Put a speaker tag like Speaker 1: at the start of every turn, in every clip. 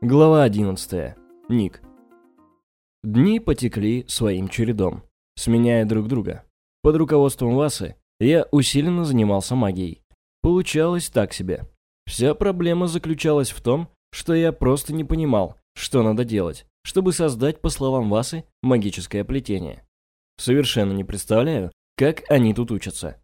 Speaker 1: Глава 11. Ник. Дни потекли своим чередом, сменяя друг друга. Под руководством Васы я усиленно занимался магией. Получалось так себе. Вся проблема заключалась в том, что я просто не понимал, что надо делать, чтобы создать, по словам Васы, магическое плетение. Совершенно не представляю, как они тут учатся.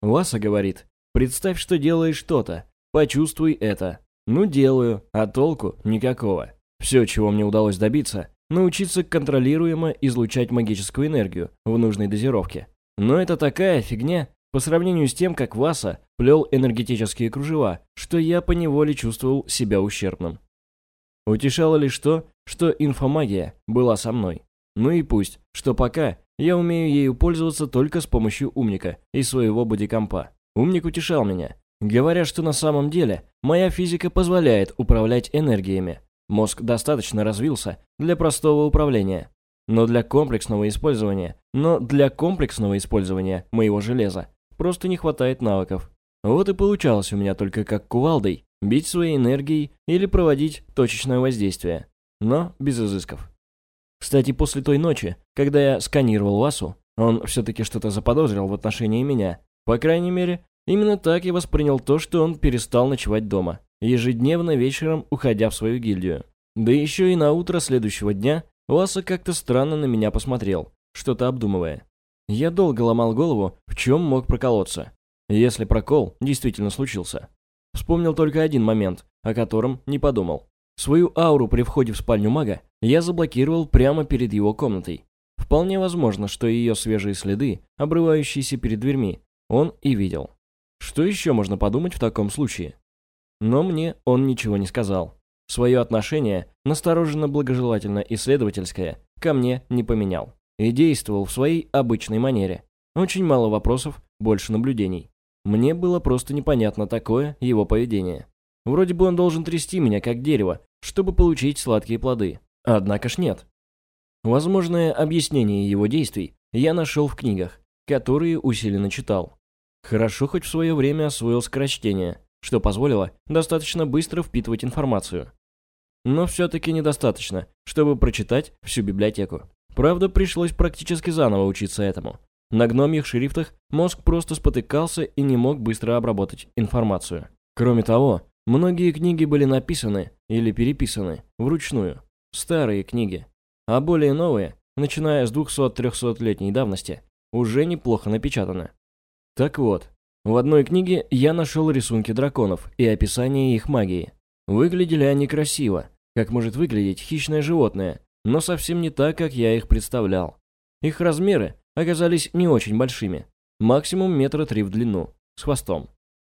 Speaker 1: Васа говорит, представь, что делаешь что-то, почувствуй это. Ну, делаю, а толку никакого. Все, чего мне удалось добиться, научиться контролируемо излучать магическую энергию в нужной дозировке. Но это такая фигня по сравнению с тем, как Васа плел энергетические кружева, что я поневоле чувствовал себя ущербным. Утешало лишь то, что инфомагия была со мной. Ну и пусть, что пока я умею ею пользоваться только с помощью умника и своего бодикомпа. Умник утешал меня, говоря, что на самом деле моя физика позволяет управлять энергиями. Мозг достаточно развился для простого управления. Но для комплексного использования, но для комплексного использования моего железа просто не хватает навыков. Вот и получалось у меня только как кувалдой бить своей энергией или проводить точечное воздействие, но без изысков. Кстати, после той ночи, когда я сканировал Васу, он все-таки что-то заподозрил в отношении меня. По крайней мере, именно так я воспринял то, что он перестал ночевать дома, ежедневно вечером уходя в свою гильдию. Да еще и на утро следующего дня Васа как-то странно на меня посмотрел, что-то обдумывая. Я долго ломал голову, в чем мог проколоться, если прокол действительно случился. Вспомнил только один момент, о котором не подумал. Свою ауру при входе в спальню мага я заблокировал прямо перед его комнатой. Вполне возможно, что ее свежие следы, обрывающиеся перед дверьми, он и видел. Что еще можно подумать в таком случае? Но мне он ничего не сказал. Свое отношение, настороженно-благожелательно исследовательское, ко мне не поменял. И действовал в своей обычной манере. Очень мало вопросов, больше наблюдений. Мне было просто непонятно такое его поведение. Вроде бы он должен трясти меня, как дерево, чтобы получить сладкие плоды. Однако ж нет. Возможное объяснение его действий я нашел в книгах, которые усиленно читал. Хорошо хоть в свое время освоил скорочтение, что позволило достаточно быстро впитывать информацию. Но все-таки недостаточно, чтобы прочитать всю библиотеку. Правда, пришлось практически заново учиться этому. На гномьих шрифтах мозг просто спотыкался и не мог быстро обработать информацию. Кроме того, Многие книги были написаны или переписаны вручную. Старые книги. А более новые, начиная с 200-300-летней давности, уже неплохо напечатаны. Так вот, в одной книге я нашел рисунки драконов и описание их магии. Выглядели они красиво, как может выглядеть хищное животное, но совсем не так, как я их представлял. Их размеры оказались не очень большими, максимум метра три в длину, с хвостом.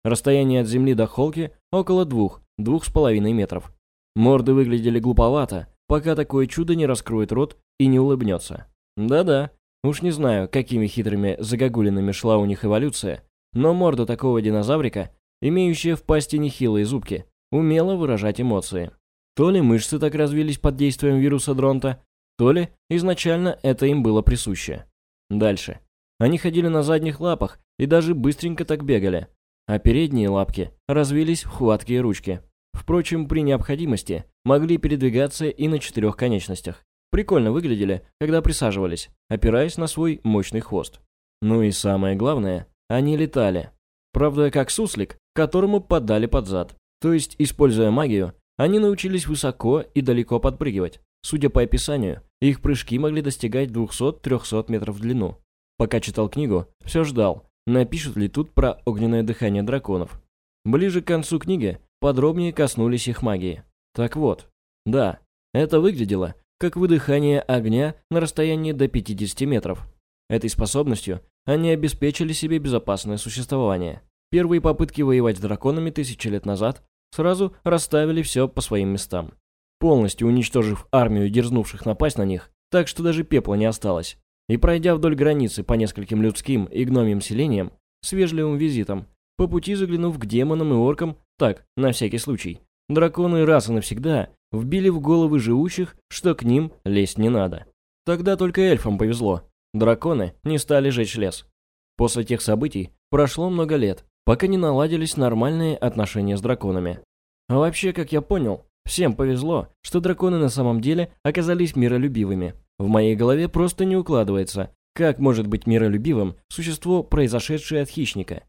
Speaker 1: Расстояние от земли до холки около двух, двух с половиной метров. Морды выглядели глуповато, пока такое чудо не раскроет рот и не улыбнется. Да-да, уж не знаю, какими хитрыми загогулинами шла у них эволюция, но морда такого динозаврика, имеющая в пасти нехилые зубки, умела выражать эмоции. То ли мышцы так развились под действием вируса Дронта, то ли изначально это им было присуще. Дальше. Они ходили на задних лапах и даже быстренько так бегали, а передние лапки развились в хваткие ручки. Впрочем, при необходимости могли передвигаться и на четырех конечностях. Прикольно выглядели, когда присаживались, опираясь на свой мощный хвост. Ну и самое главное, они летали. Правда, как суслик, которому поддали под зад. То есть, используя магию, они научились высоко и далеко подпрыгивать. Судя по описанию, их прыжки могли достигать 200-300 метров в длину. Пока читал книгу, все ждал, напишут ли тут про огненное дыхание драконов. Ближе к концу книги подробнее коснулись их магии. Так вот, да, это выглядело как выдыхание огня на расстоянии до 50 метров. Этой способностью они обеспечили себе безопасное существование. Первые попытки воевать с драконами тысячи лет назад сразу расставили все по своим местам, полностью уничтожив армию дерзнувших напасть на них, так что даже пепла не осталось. И пройдя вдоль границы по нескольким людским и гномьим селениям с вежливым визитом, по пути заглянув к демонам и оркам, так, на всякий случай, драконы раз и навсегда вбили в головы живущих, что к ним лезть не надо. Тогда только эльфам повезло. Драконы не стали жечь лес. После тех событий прошло много лет, пока не наладились нормальные отношения с драконами. А вообще, как я понял, Всем повезло, что драконы на самом деле оказались миролюбивыми. В моей голове просто не укладывается, как может быть миролюбивым существо, произошедшее от хищника.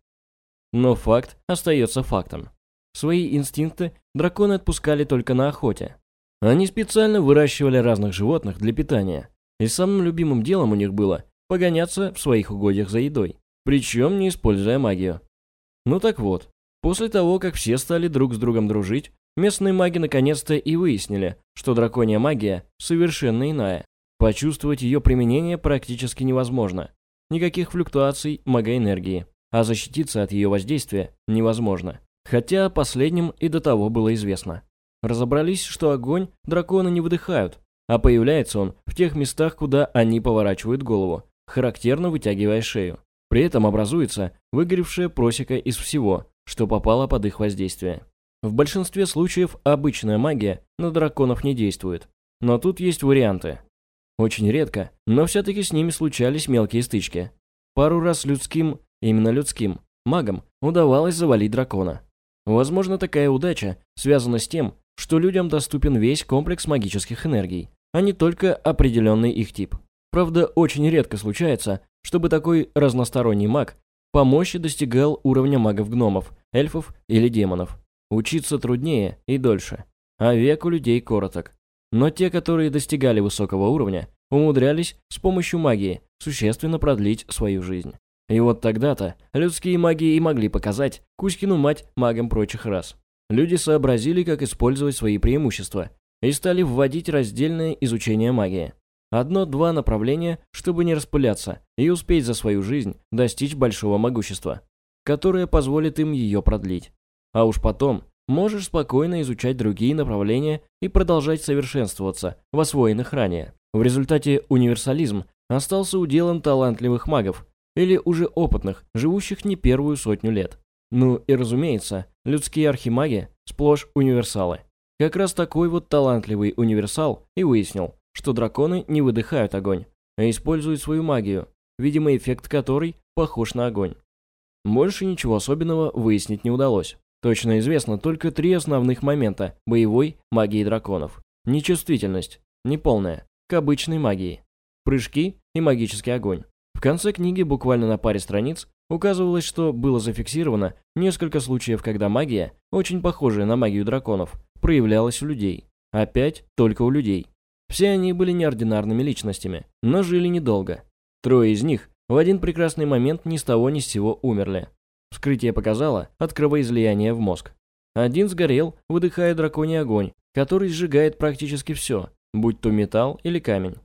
Speaker 1: Но факт остается фактом. Свои инстинкты драконы отпускали только на охоте. Они специально выращивали разных животных для питания, и самым любимым делом у них было погоняться в своих угодьях за едой, причем не используя магию. Ну так вот, после того, как все стали друг с другом дружить, Местные маги наконец-то и выяснили, что драконья магия совершенно иная. Почувствовать ее применение практически невозможно. Никаких флюктуаций магоэнергии, а защититься от ее воздействия невозможно. Хотя последним и до того было известно. Разобрались, что огонь драконы не выдыхают, а появляется он в тех местах, куда они поворачивают голову, характерно вытягивая шею. При этом образуется выгоревшая просека из всего, что попало под их воздействие. В большинстве случаев обычная магия на драконов не действует. Но тут есть варианты. Очень редко, но все-таки с ними случались мелкие стычки. Пару раз людским, именно людским, магам удавалось завалить дракона. Возможно, такая удача связана с тем, что людям доступен весь комплекс магических энергий, а не только определенный их тип. Правда, очень редко случается, чтобы такой разносторонний маг по мощи достигал уровня магов-гномов, эльфов или демонов. Учиться труднее и дольше, а век у людей короток. Но те, которые достигали высокого уровня, умудрялись с помощью магии существенно продлить свою жизнь. И вот тогда-то людские маги и могли показать Кузькину мать магам прочих рас. Люди сообразили, как использовать свои преимущества, и стали вводить раздельное изучение магии. Одно-два направления, чтобы не распыляться и успеть за свою жизнь достичь большого могущества, которое позволит им ее продлить. А уж потом можешь спокойно изучать другие направления и продолжать совершенствоваться в освоенных ранее. В результате универсализм остался уделом талантливых магов или уже опытных, живущих не первую сотню лет. Ну и разумеется, людские архимаги сплошь универсалы. Как раз такой вот талантливый универсал и выяснил, что драконы не выдыхают огонь, а используют свою магию, видимо эффект которой похож на огонь. Больше ничего особенного выяснить не удалось. Точно известно только три основных момента боевой магии драконов. Нечувствительность, неполная, к обычной магии. Прыжки и магический огонь. В конце книги, буквально на паре страниц, указывалось, что было зафиксировано несколько случаев, когда магия, очень похожая на магию драконов, проявлялась у людей. Опять только у людей. Все они были неординарными личностями, но жили недолго. Трое из них в один прекрасный момент ни с того ни с сего умерли. Вскрытие показало от кровоизлияния в мозг. Один сгорел, выдыхая драконий огонь, который сжигает практически все, будь то металл или камень.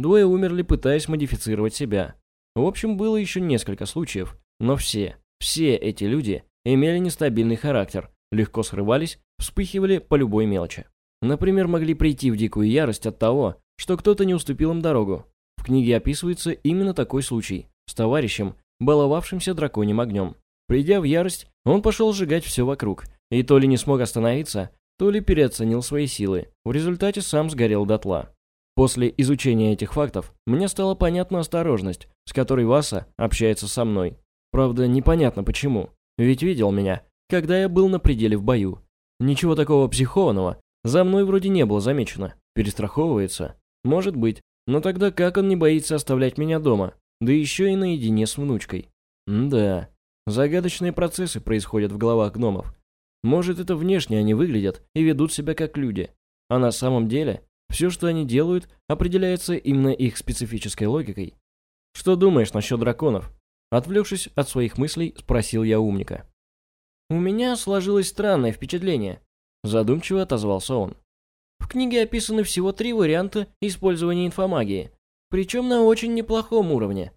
Speaker 1: Двое умерли, пытаясь модифицировать себя. В общем, было еще несколько случаев, но все, все эти люди имели нестабильный характер, легко срывались, вспыхивали по любой мелочи. Например, могли прийти в дикую ярость от того, что кто-то не уступил им дорогу. В книге описывается именно такой случай с товарищем, баловавшимся драконьим огнем. Придя в ярость, он пошел сжигать все вокруг, и то ли не смог остановиться, то ли переоценил свои силы. В результате сам сгорел дотла. После изучения этих фактов мне стала понятна осторожность, с которой Васа общается со мной. Правда, непонятно почему. Ведь видел меня, когда я был на пределе в бою. Ничего такого психованного за мной вроде не было замечено. Перестраховывается? Может быть. Но тогда как он не боится оставлять меня дома? Да еще и наедине с внучкой. М да. Загадочные процессы происходят в головах гномов. Может, это внешне они выглядят и ведут себя как люди, а на самом деле все, что они делают, определяется именно их специфической логикой. Что думаешь насчет драконов? Отвлекшись от своих мыслей, спросил я умника. У меня сложилось странное впечатление, задумчиво отозвался он. В книге описаны всего три варианта использования инфомагии, причем на очень неплохом уровне.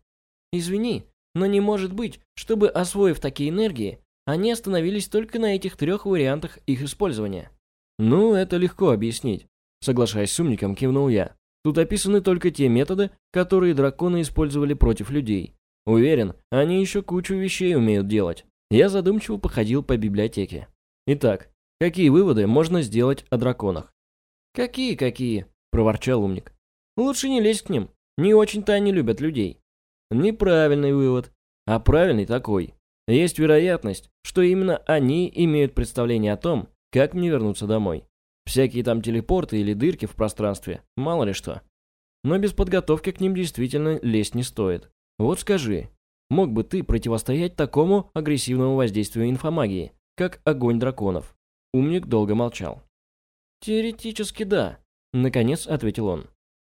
Speaker 1: Извини, но не может быть, чтобы, освоив такие энергии, они остановились только на этих трех вариантах их использования. Ну, это легко объяснить. Соглашаясь с умником, кивнул я. Тут описаны только те методы, которые драконы использовали против людей. Уверен, они еще кучу вещей умеют делать. Я задумчиво походил по библиотеке. Итак, какие выводы можно сделать о драконах? «Какие-какие?» – проворчал умник. «Лучше не лезть к ним. Не очень-то они любят людей. Неправильный вывод. А правильный такой. Есть вероятность, что именно они имеют представление о том, как мне вернуться домой. Всякие там телепорты или дырки в пространстве, мало ли что. Но без подготовки к ним действительно лезть не стоит. Вот скажи, мог бы ты противостоять такому агрессивному воздействию инфомагии, как огонь драконов? Умник долго молчал. Теоретически да, наконец ответил он.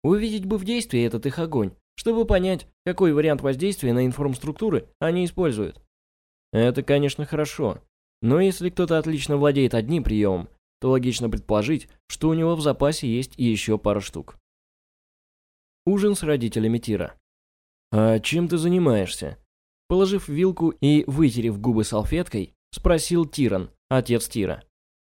Speaker 1: Увидеть бы в действии этот их огонь, чтобы понять, какой вариант воздействия на информструктуры они используют. Это, конечно, хорошо, но если кто-то отлично владеет одним приемом, то логично предположить, что у него в запасе есть еще пара штук. Ужин с родителями Тира. «А чем ты занимаешься?» Положив вилку и вытерев губы салфеткой, спросил Тиран, отец Тира.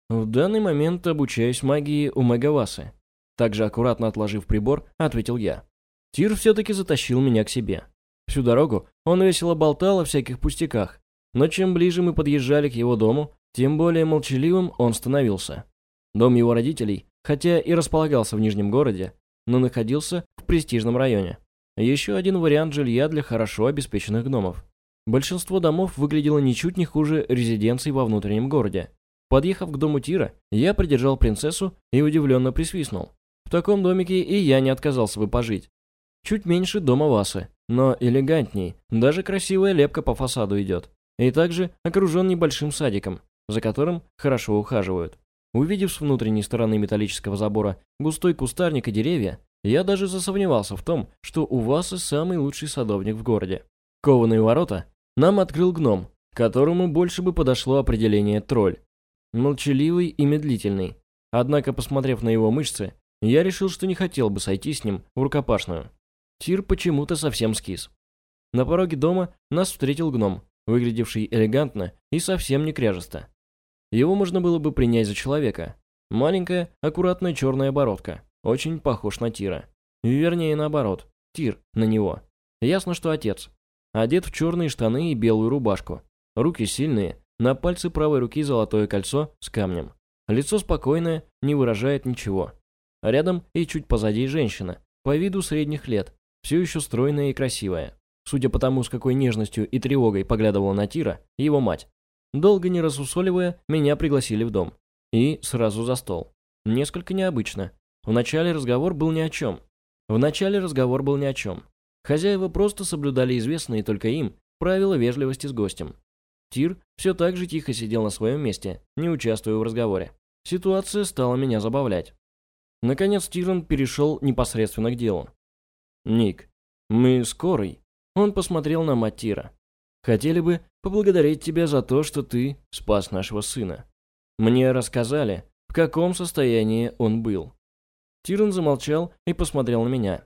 Speaker 1: «В данный момент обучаюсь магии у Мегавасы». Также аккуратно отложив прибор, ответил я. Тир все-таки затащил меня к себе. Всю дорогу он весело болтал о всяких пустяках, но чем ближе мы подъезжали к его дому, тем более молчаливым он становился. Дом его родителей, хотя и располагался в Нижнем городе, но находился в престижном районе. Еще один вариант жилья для хорошо обеспеченных гномов. Большинство домов выглядело ничуть не хуже резиденций во внутреннем городе. Подъехав к дому Тира, я придержал принцессу и удивленно присвистнул. В таком домике и я не отказался бы пожить. Чуть меньше дома Васы, но элегантней, даже красивая лепка по фасаду идет. И также окружен небольшим садиком, за которым хорошо ухаживают. Увидев с внутренней стороны металлического забора густой кустарник и деревья, я даже засомневался в том, что у вас и самый лучший садовник в городе. Кованые ворота нам открыл гном, которому больше бы подошло определение тролль. Молчаливый и медлительный. Однако, посмотрев на его мышцы, я решил, что не хотел бы сойти с ним в рукопашную. Тир почему-то совсем скис. На пороге дома нас встретил гном, выглядевший элегантно и совсем не кряжесто. Его можно было бы принять за человека. Маленькая, аккуратная черная бородка. Очень похож на Тира. Вернее, наоборот. Тир на него. Ясно, что отец. Одет в черные штаны и белую рубашку. Руки сильные, на пальце правой руки золотое кольцо с камнем. Лицо спокойное, не выражает ничего. Рядом и чуть позади женщина, по виду средних лет, все еще стройная и красивая. Судя по тому, с какой нежностью и тревогой поглядывала на Тира, его мать. Долго не рассусоливая, меня пригласили в дом. И сразу за стол. Несколько необычно. Вначале разговор был ни о чем. Вначале разговор был ни о чем. Хозяева просто соблюдали известные только им правила вежливости с гостем. Тир все так же тихо сидел на своем месте, не участвуя в разговоре. Ситуация стала меня забавлять. Наконец Тиран перешел непосредственно к делу. «Ник, мы скорый». Он посмотрел на мать Тира. Хотели бы поблагодарить тебя за то, что ты спас нашего сына. Мне рассказали, в каком состоянии он был». Тиран замолчал и посмотрел на меня.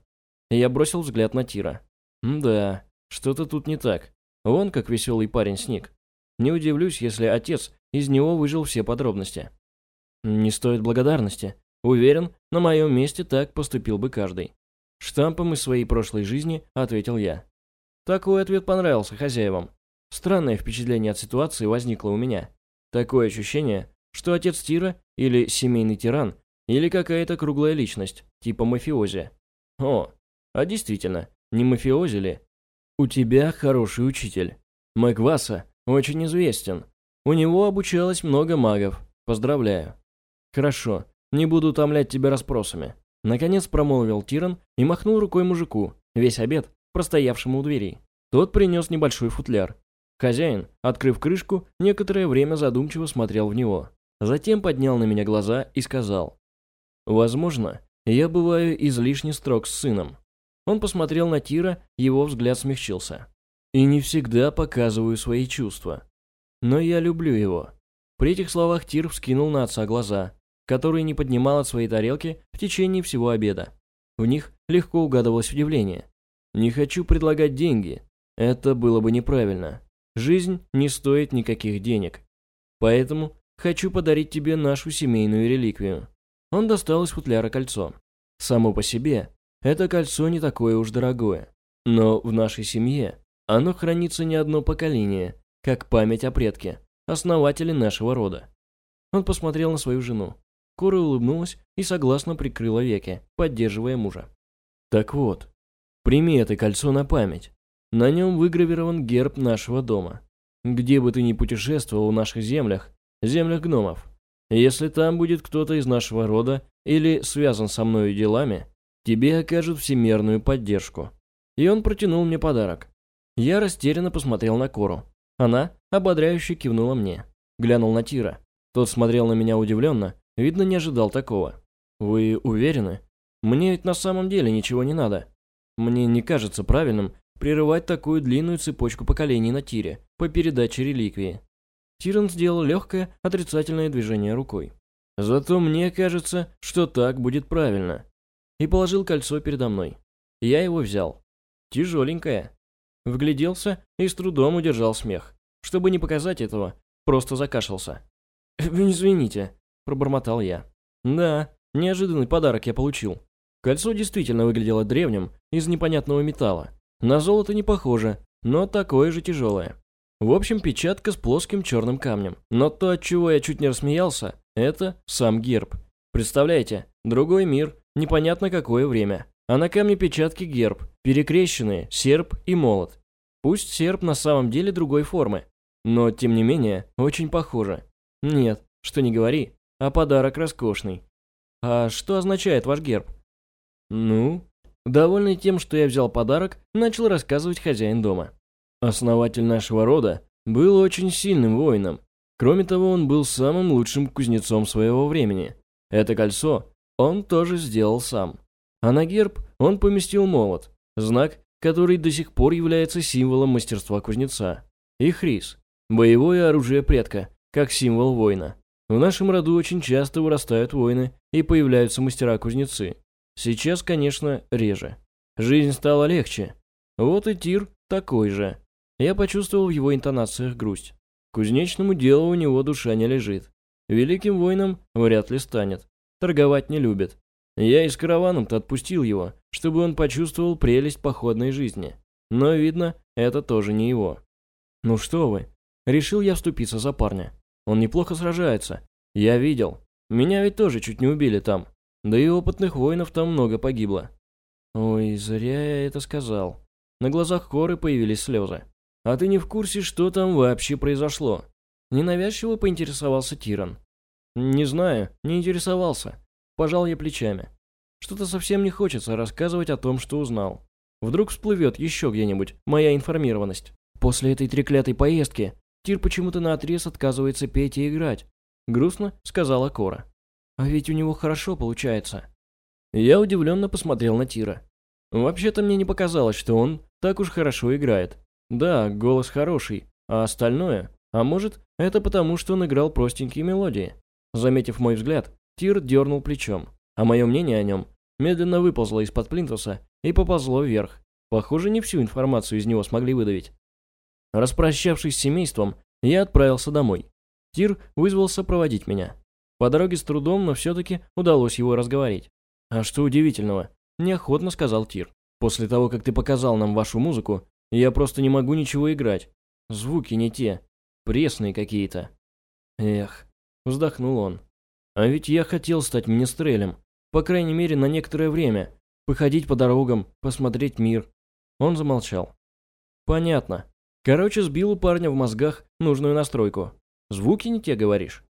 Speaker 1: Я бросил взгляд на Тира. «Да, что-то тут не так. Он как веселый парень сник. Не удивлюсь, если отец из него выжил все подробности. Не стоит благодарности. Уверен, на моем месте так поступил бы каждый. Штампом из своей прошлой жизни ответил я. Такой ответ понравился хозяевам. Странное впечатление от ситуации возникло у меня. Такое ощущение, что отец Тира или семейный тиран, или какая-то круглая личность, типа мафиози. О, а действительно, не мафиози ли? У тебя хороший учитель. Макваса очень известен. У него обучалось много магов. Поздравляю. Хорошо, не буду утомлять тебя расспросами. Наконец промолвил Тиран и махнул рукой мужику, весь обед простоявшему у двери. Тот принес небольшой футляр. Хозяин, открыв крышку, некоторое время задумчиво смотрел в него. Затем поднял на меня глаза и сказал. «Возможно, я бываю излишне строг с сыном». Он посмотрел на Тира, его взгляд смягчился. «И не всегда показываю свои чувства. Но я люблю его». При этих словах Тир вскинул на отца глаза, которые не поднимал от своей тарелки в течение всего обеда. В них легко угадывалось удивление. Не хочу предлагать деньги. Это было бы неправильно. Жизнь не стоит никаких денег. Поэтому хочу подарить тебе нашу семейную реликвию. Он достал из футляра кольцо. Само по себе, это кольцо не такое уж дорогое. Но в нашей семье оно хранится не одно поколение, как память о предке, основателе нашего рода. Он посмотрел на свою жену. Кора улыбнулась и согласно прикрыла веки, поддерживая мужа. Так вот, Прими это кольцо на память. На нем выгравирован герб нашего дома. Где бы ты ни путешествовал в наших землях, землях гномов, Если там будет кто-то из нашего рода или связан со мною делами, тебе окажут всемерную поддержку». И он протянул мне подарок. Я растерянно посмотрел на Кору. Она ободряюще кивнула мне. Глянул на Тира. Тот смотрел на меня удивленно, видно, не ожидал такого. «Вы уверены? Мне ведь на самом деле ничего не надо. Мне не кажется правильным прерывать такую длинную цепочку поколений на Тире по передаче реликвии». Тиран сделал легкое отрицательное движение рукой. «Зато мне кажется, что так будет правильно». И положил кольцо передо мной. Я его взял. Тяжеленькое. Вгляделся и с трудом удержал смех. Чтобы не показать этого, просто закашлялся. «Извините», — пробормотал я. «Да, неожиданный подарок я получил. Кольцо действительно выглядело древним, из непонятного металла. На золото не похоже, но такое же тяжелое. В общем, печатка с плоским черным камнем. Но то, от чего я чуть не рассмеялся, это сам герб. Представляете, другой мир, непонятно какое время. А на камне печатки герб, перекрещенные, серп и молот. Пусть серп на самом деле другой формы, но, тем не менее, очень похоже. Нет, что не говори, а подарок роскошный. А что означает ваш герб? Ну, довольный тем, что я взял подарок, начал рассказывать хозяин дома. Основатель нашего рода был очень сильным воином. Кроме того, он был самым лучшим кузнецом своего времени. Это кольцо он тоже сделал сам. А на герб он поместил молот, знак, который до сих пор является символом мастерства кузнеца. И хрис, боевое оружие предка, как символ воина. В нашем роду очень часто вырастают воины и появляются мастера-кузнецы. Сейчас, конечно, реже. Жизнь стала легче. Вот и Тир такой же. Я почувствовал в его интонациях грусть. Кузнечному делу у него душа не лежит. Великим воином вряд ли станет. Торговать не любит. Я и с караваном-то отпустил его, чтобы он почувствовал прелесть походной жизни. Но, видно, это тоже не его. Ну что вы, решил я вступиться за парня. Он неплохо сражается. Я видел. Меня ведь тоже чуть не убили там. Да и опытных воинов там много погибло. Ой, зря я это сказал. На глазах Коры появились слезы. А ты не в курсе, что там вообще произошло? Ненавязчиво поинтересовался Тиран. Не знаю, не интересовался. Пожал я плечами. Что-то совсем не хочется рассказывать о том, что узнал. Вдруг всплывет еще где-нибудь моя информированность. После этой треклятой поездки Тир почему-то наотрез отказывается петь и играть. Грустно сказала Кора. А ведь у него хорошо получается. Я удивленно посмотрел на Тира. Вообще-то мне не показалось, что он так уж хорошо играет. Да, голос хороший, а остальное... А может, это потому, что он играл простенькие мелодии. Заметив мой взгляд, Тир дернул плечом, а мое мнение о нем медленно выползло из-под плинтуса и поползло вверх. Похоже, не всю информацию из него смогли выдавить. Распрощавшись с семейством, я отправился домой. Тир вызвался проводить меня. По дороге с трудом, но все-таки удалось его разговорить. «А что удивительного?» – неохотно сказал Тир. «После того, как ты показал нам вашу музыку, я просто не могу ничего играть. Звуки не те. Пресные какие-то». «Эх», – вздохнул он. А ведь я хотел стать министрелем, по крайней мере на некоторое время, походить по дорогам, посмотреть мир. Он замолчал. Понятно. Короче, сбил у парня в мозгах нужную настройку. Звуки не те, говоришь?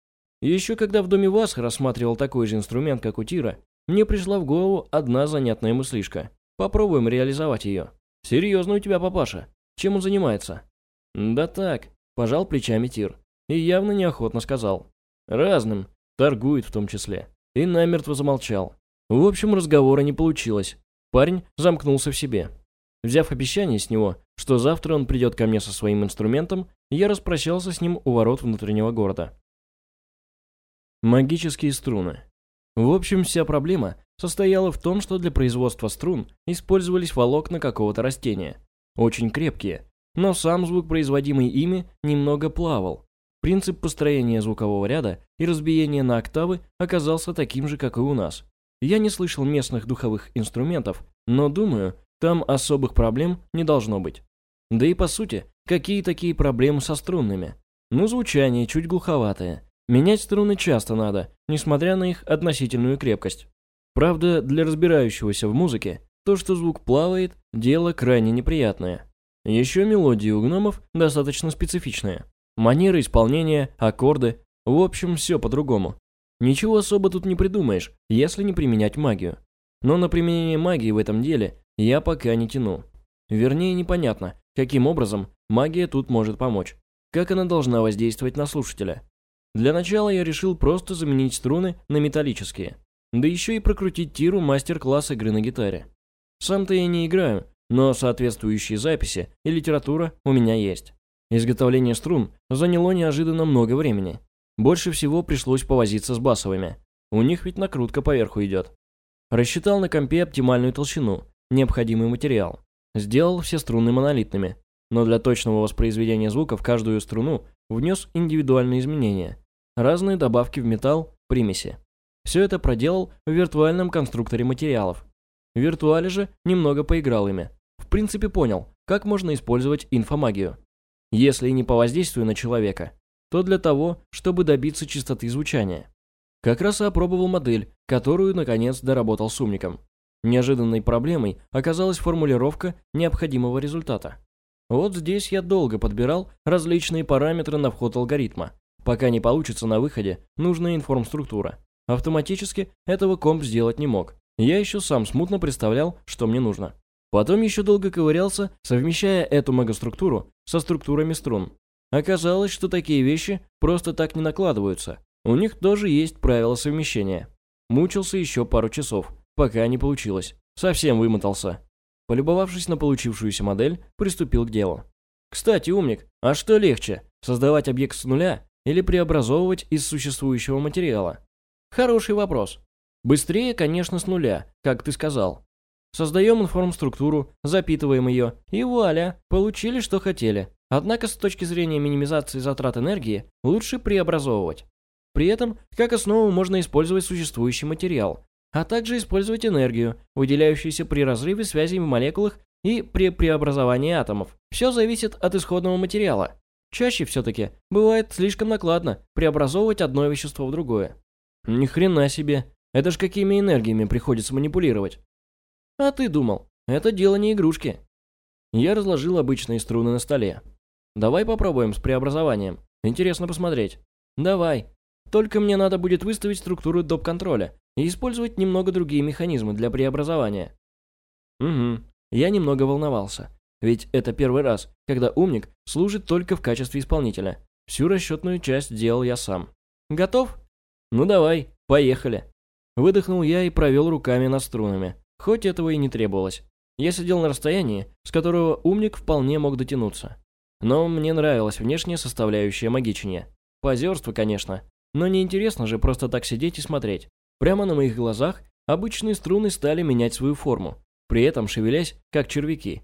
Speaker 1: Еще когда в доме вас рассматривал такой же инструмент, как у Тира, мне пришла в голову одна занятная мыслишка. Попробуем реализовать ее. Серьезно у тебя, папаша. Чем он занимается? Да так, пожал плечами Тир. И явно неохотно сказал. Разным. Торгует в том числе. И намертво замолчал. В общем, разговора не получилось. Парень замкнулся в себе. Взяв обещание с него, что завтра он придет ко мне со своим инструментом, я распрощался с ним у ворот внутреннего города. Магические струны. В общем, вся проблема состояла в том, что для производства струн использовались волокна какого-то растения. Очень крепкие, но сам звук, производимый ими, немного плавал, Принцип построения звукового ряда и разбиения на октавы оказался таким же, как и у нас. Я не слышал местных духовых инструментов, но думаю, там особых проблем не должно быть. Да и по сути, какие такие проблемы со струнными? Ну, звучание чуть глуховатое. Менять струны часто надо, несмотря на их относительную крепкость. Правда, для разбирающегося в музыке, то, что звук плавает, дело крайне неприятное. Еще мелодии у гномов достаточно специфичные. Манера исполнения, аккорды, в общем, все по-другому. Ничего особо тут не придумаешь, если не применять магию. Но на применение магии в этом деле я пока не тяну. Вернее, непонятно, каким образом магия тут может помочь. Как она должна воздействовать на слушателя. Для начала я решил просто заменить струны на металлические. Да еще и прокрутить тиру мастер-класс игры на гитаре. Сам-то я не играю, но соответствующие записи и литература у меня есть. Изготовление струн заняло неожиданно много времени. Больше всего пришлось повозиться с басовыми. У них ведь накрутка поверху идет. Рассчитал на компе оптимальную толщину, необходимый материал. Сделал все струны монолитными, но для точного воспроизведения звука в каждую струну внес индивидуальные изменения. Разные добавки в металл, примеси. Все это проделал в виртуальном конструкторе материалов. В виртуале же немного поиграл ими. В принципе понял, как можно использовать инфомагию. Если и не по воздействию на человека, то для того, чтобы добиться чистоты звучания. Как раз и опробовал модель, которую, наконец, доработал с умником. Неожиданной проблемой оказалась формулировка необходимого результата. Вот здесь я долго подбирал различные параметры на вход алгоритма, пока не получится на выходе нужная информструктура. Автоматически этого комп сделать не мог. Я еще сам смутно представлял, что мне нужно. Потом еще долго ковырялся, совмещая эту магоструктуру со структурами струн. Оказалось, что такие вещи просто так не накладываются. У них тоже есть правила совмещения. Мучился еще пару часов, пока не получилось. Совсем вымотался. Полюбовавшись на получившуюся модель, приступил к делу. Кстати, умник, а что легче, создавать объект с нуля или преобразовывать из существующего материала? Хороший вопрос. Быстрее, конечно, с нуля, как ты сказал. Создаем информструктуру, запитываем ее, и вуаля, получили, что хотели. Однако, с точки зрения минимизации затрат энергии, лучше преобразовывать. При этом, как основу можно использовать существующий материал, а также использовать энергию, выделяющуюся при разрыве связей в молекулах и при преобразовании атомов. Все зависит от исходного материала. Чаще все-таки бывает слишком накладно преобразовывать одно вещество в другое. Ни хрена себе. Это ж какими энергиями приходится манипулировать. А ты думал, это дело не игрушки. Я разложил обычные струны на столе. Давай попробуем с преобразованием. Интересно посмотреть. Давай. Только мне надо будет выставить структуру доп-контроля и использовать немного другие механизмы для преобразования. Угу. Я немного волновался. Ведь это первый раз, когда умник служит только в качестве исполнителя. Всю расчетную часть делал я сам. Готов? Ну давай, поехали. Выдохнул я и провел руками над струнами, хоть этого и не требовалось. Я сидел на расстоянии, с которого умник вполне мог дотянуться. Но мне нравилась внешняя составляющая магичения. Позерство, конечно, но неинтересно же просто так сидеть и смотреть. Прямо на моих глазах обычные струны стали менять свою форму, при этом шевелясь, как червяки.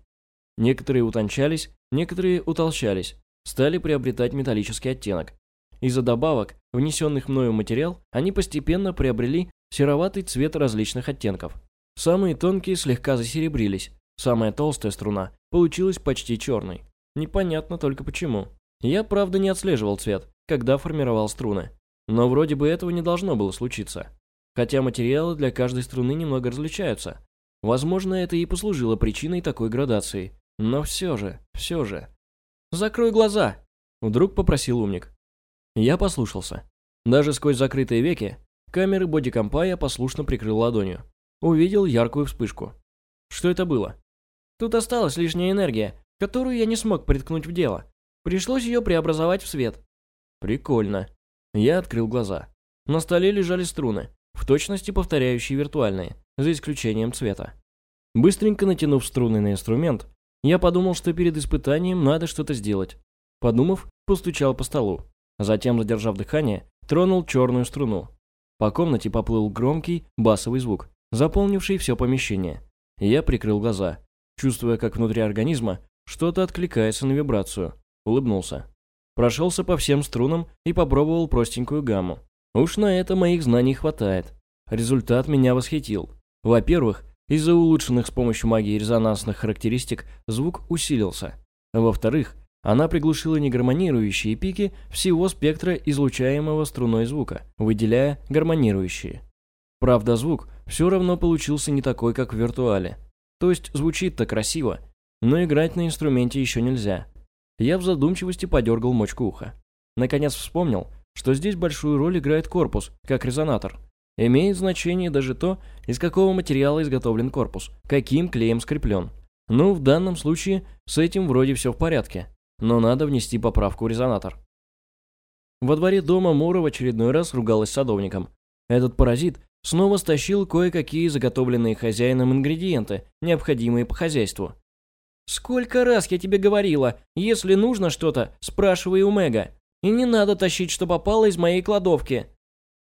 Speaker 1: Некоторые утончались, некоторые утолщались, стали приобретать металлический оттенок. Из-за добавок, внесенных мною в материал, они постепенно приобрели сероватый цвет различных оттенков. Самые тонкие слегка засеребрились, самая толстая струна получилась почти черной. Непонятно только почему. Я, правда, не отслеживал цвет, когда формировал струны. Но вроде бы этого не должно было случиться. Хотя материалы для каждой струны немного различаются. Возможно, это и послужило причиной такой градации. Но все же, все же. «Закрой глаза!» – вдруг попросил умник. Я послушался. Даже сквозь закрытые веки камеры бодикомпа я послушно прикрыл ладонью. Увидел яркую вспышку. Что это было? Тут осталась лишняя энергия, которую я не смог приткнуть в дело. Пришлось ее преобразовать в свет. Прикольно. Я открыл глаза. На столе лежали струны, в точности повторяющие виртуальные, за исключением цвета. Быстренько натянув струны на инструмент, я подумал, что перед испытанием надо что-то сделать. Подумав, постучал по столу. Затем, задержав дыхание, тронул черную струну. По комнате поплыл громкий басовый звук, заполнивший все помещение. Я прикрыл глаза, чувствуя, как внутри организма что-то откликается на вибрацию. Улыбнулся. Прошелся по всем струнам и попробовал простенькую гамму. Уж на это моих знаний хватает. Результат меня восхитил. Во-первых, из-за улучшенных с помощью магии резонансных характеристик звук усилился. Во-вторых, она приглушила негармонирующие пики всего спектра излучаемого струной звука, выделяя гармонирующие. Правда, звук все равно получился не такой, как в виртуале. То есть звучит-то красиво, но играть на инструменте еще нельзя. Я в задумчивости подергал мочку уха. Наконец вспомнил, что здесь большую роль играет корпус, как резонатор. Имеет значение даже то, из какого материала изготовлен корпус, каким клеем скреплен. Ну, в данном случае с этим вроде все в порядке, но надо внести поправку в резонатор. Во дворе дома Мора в очередной раз ругалась садовником. Этот паразит снова стащил кое-какие заготовленные хозяином ингредиенты, необходимые по хозяйству. «Сколько раз я тебе говорила, если нужно что-то, спрашивай у Мэга. И не надо тащить, что попало из моей кладовки».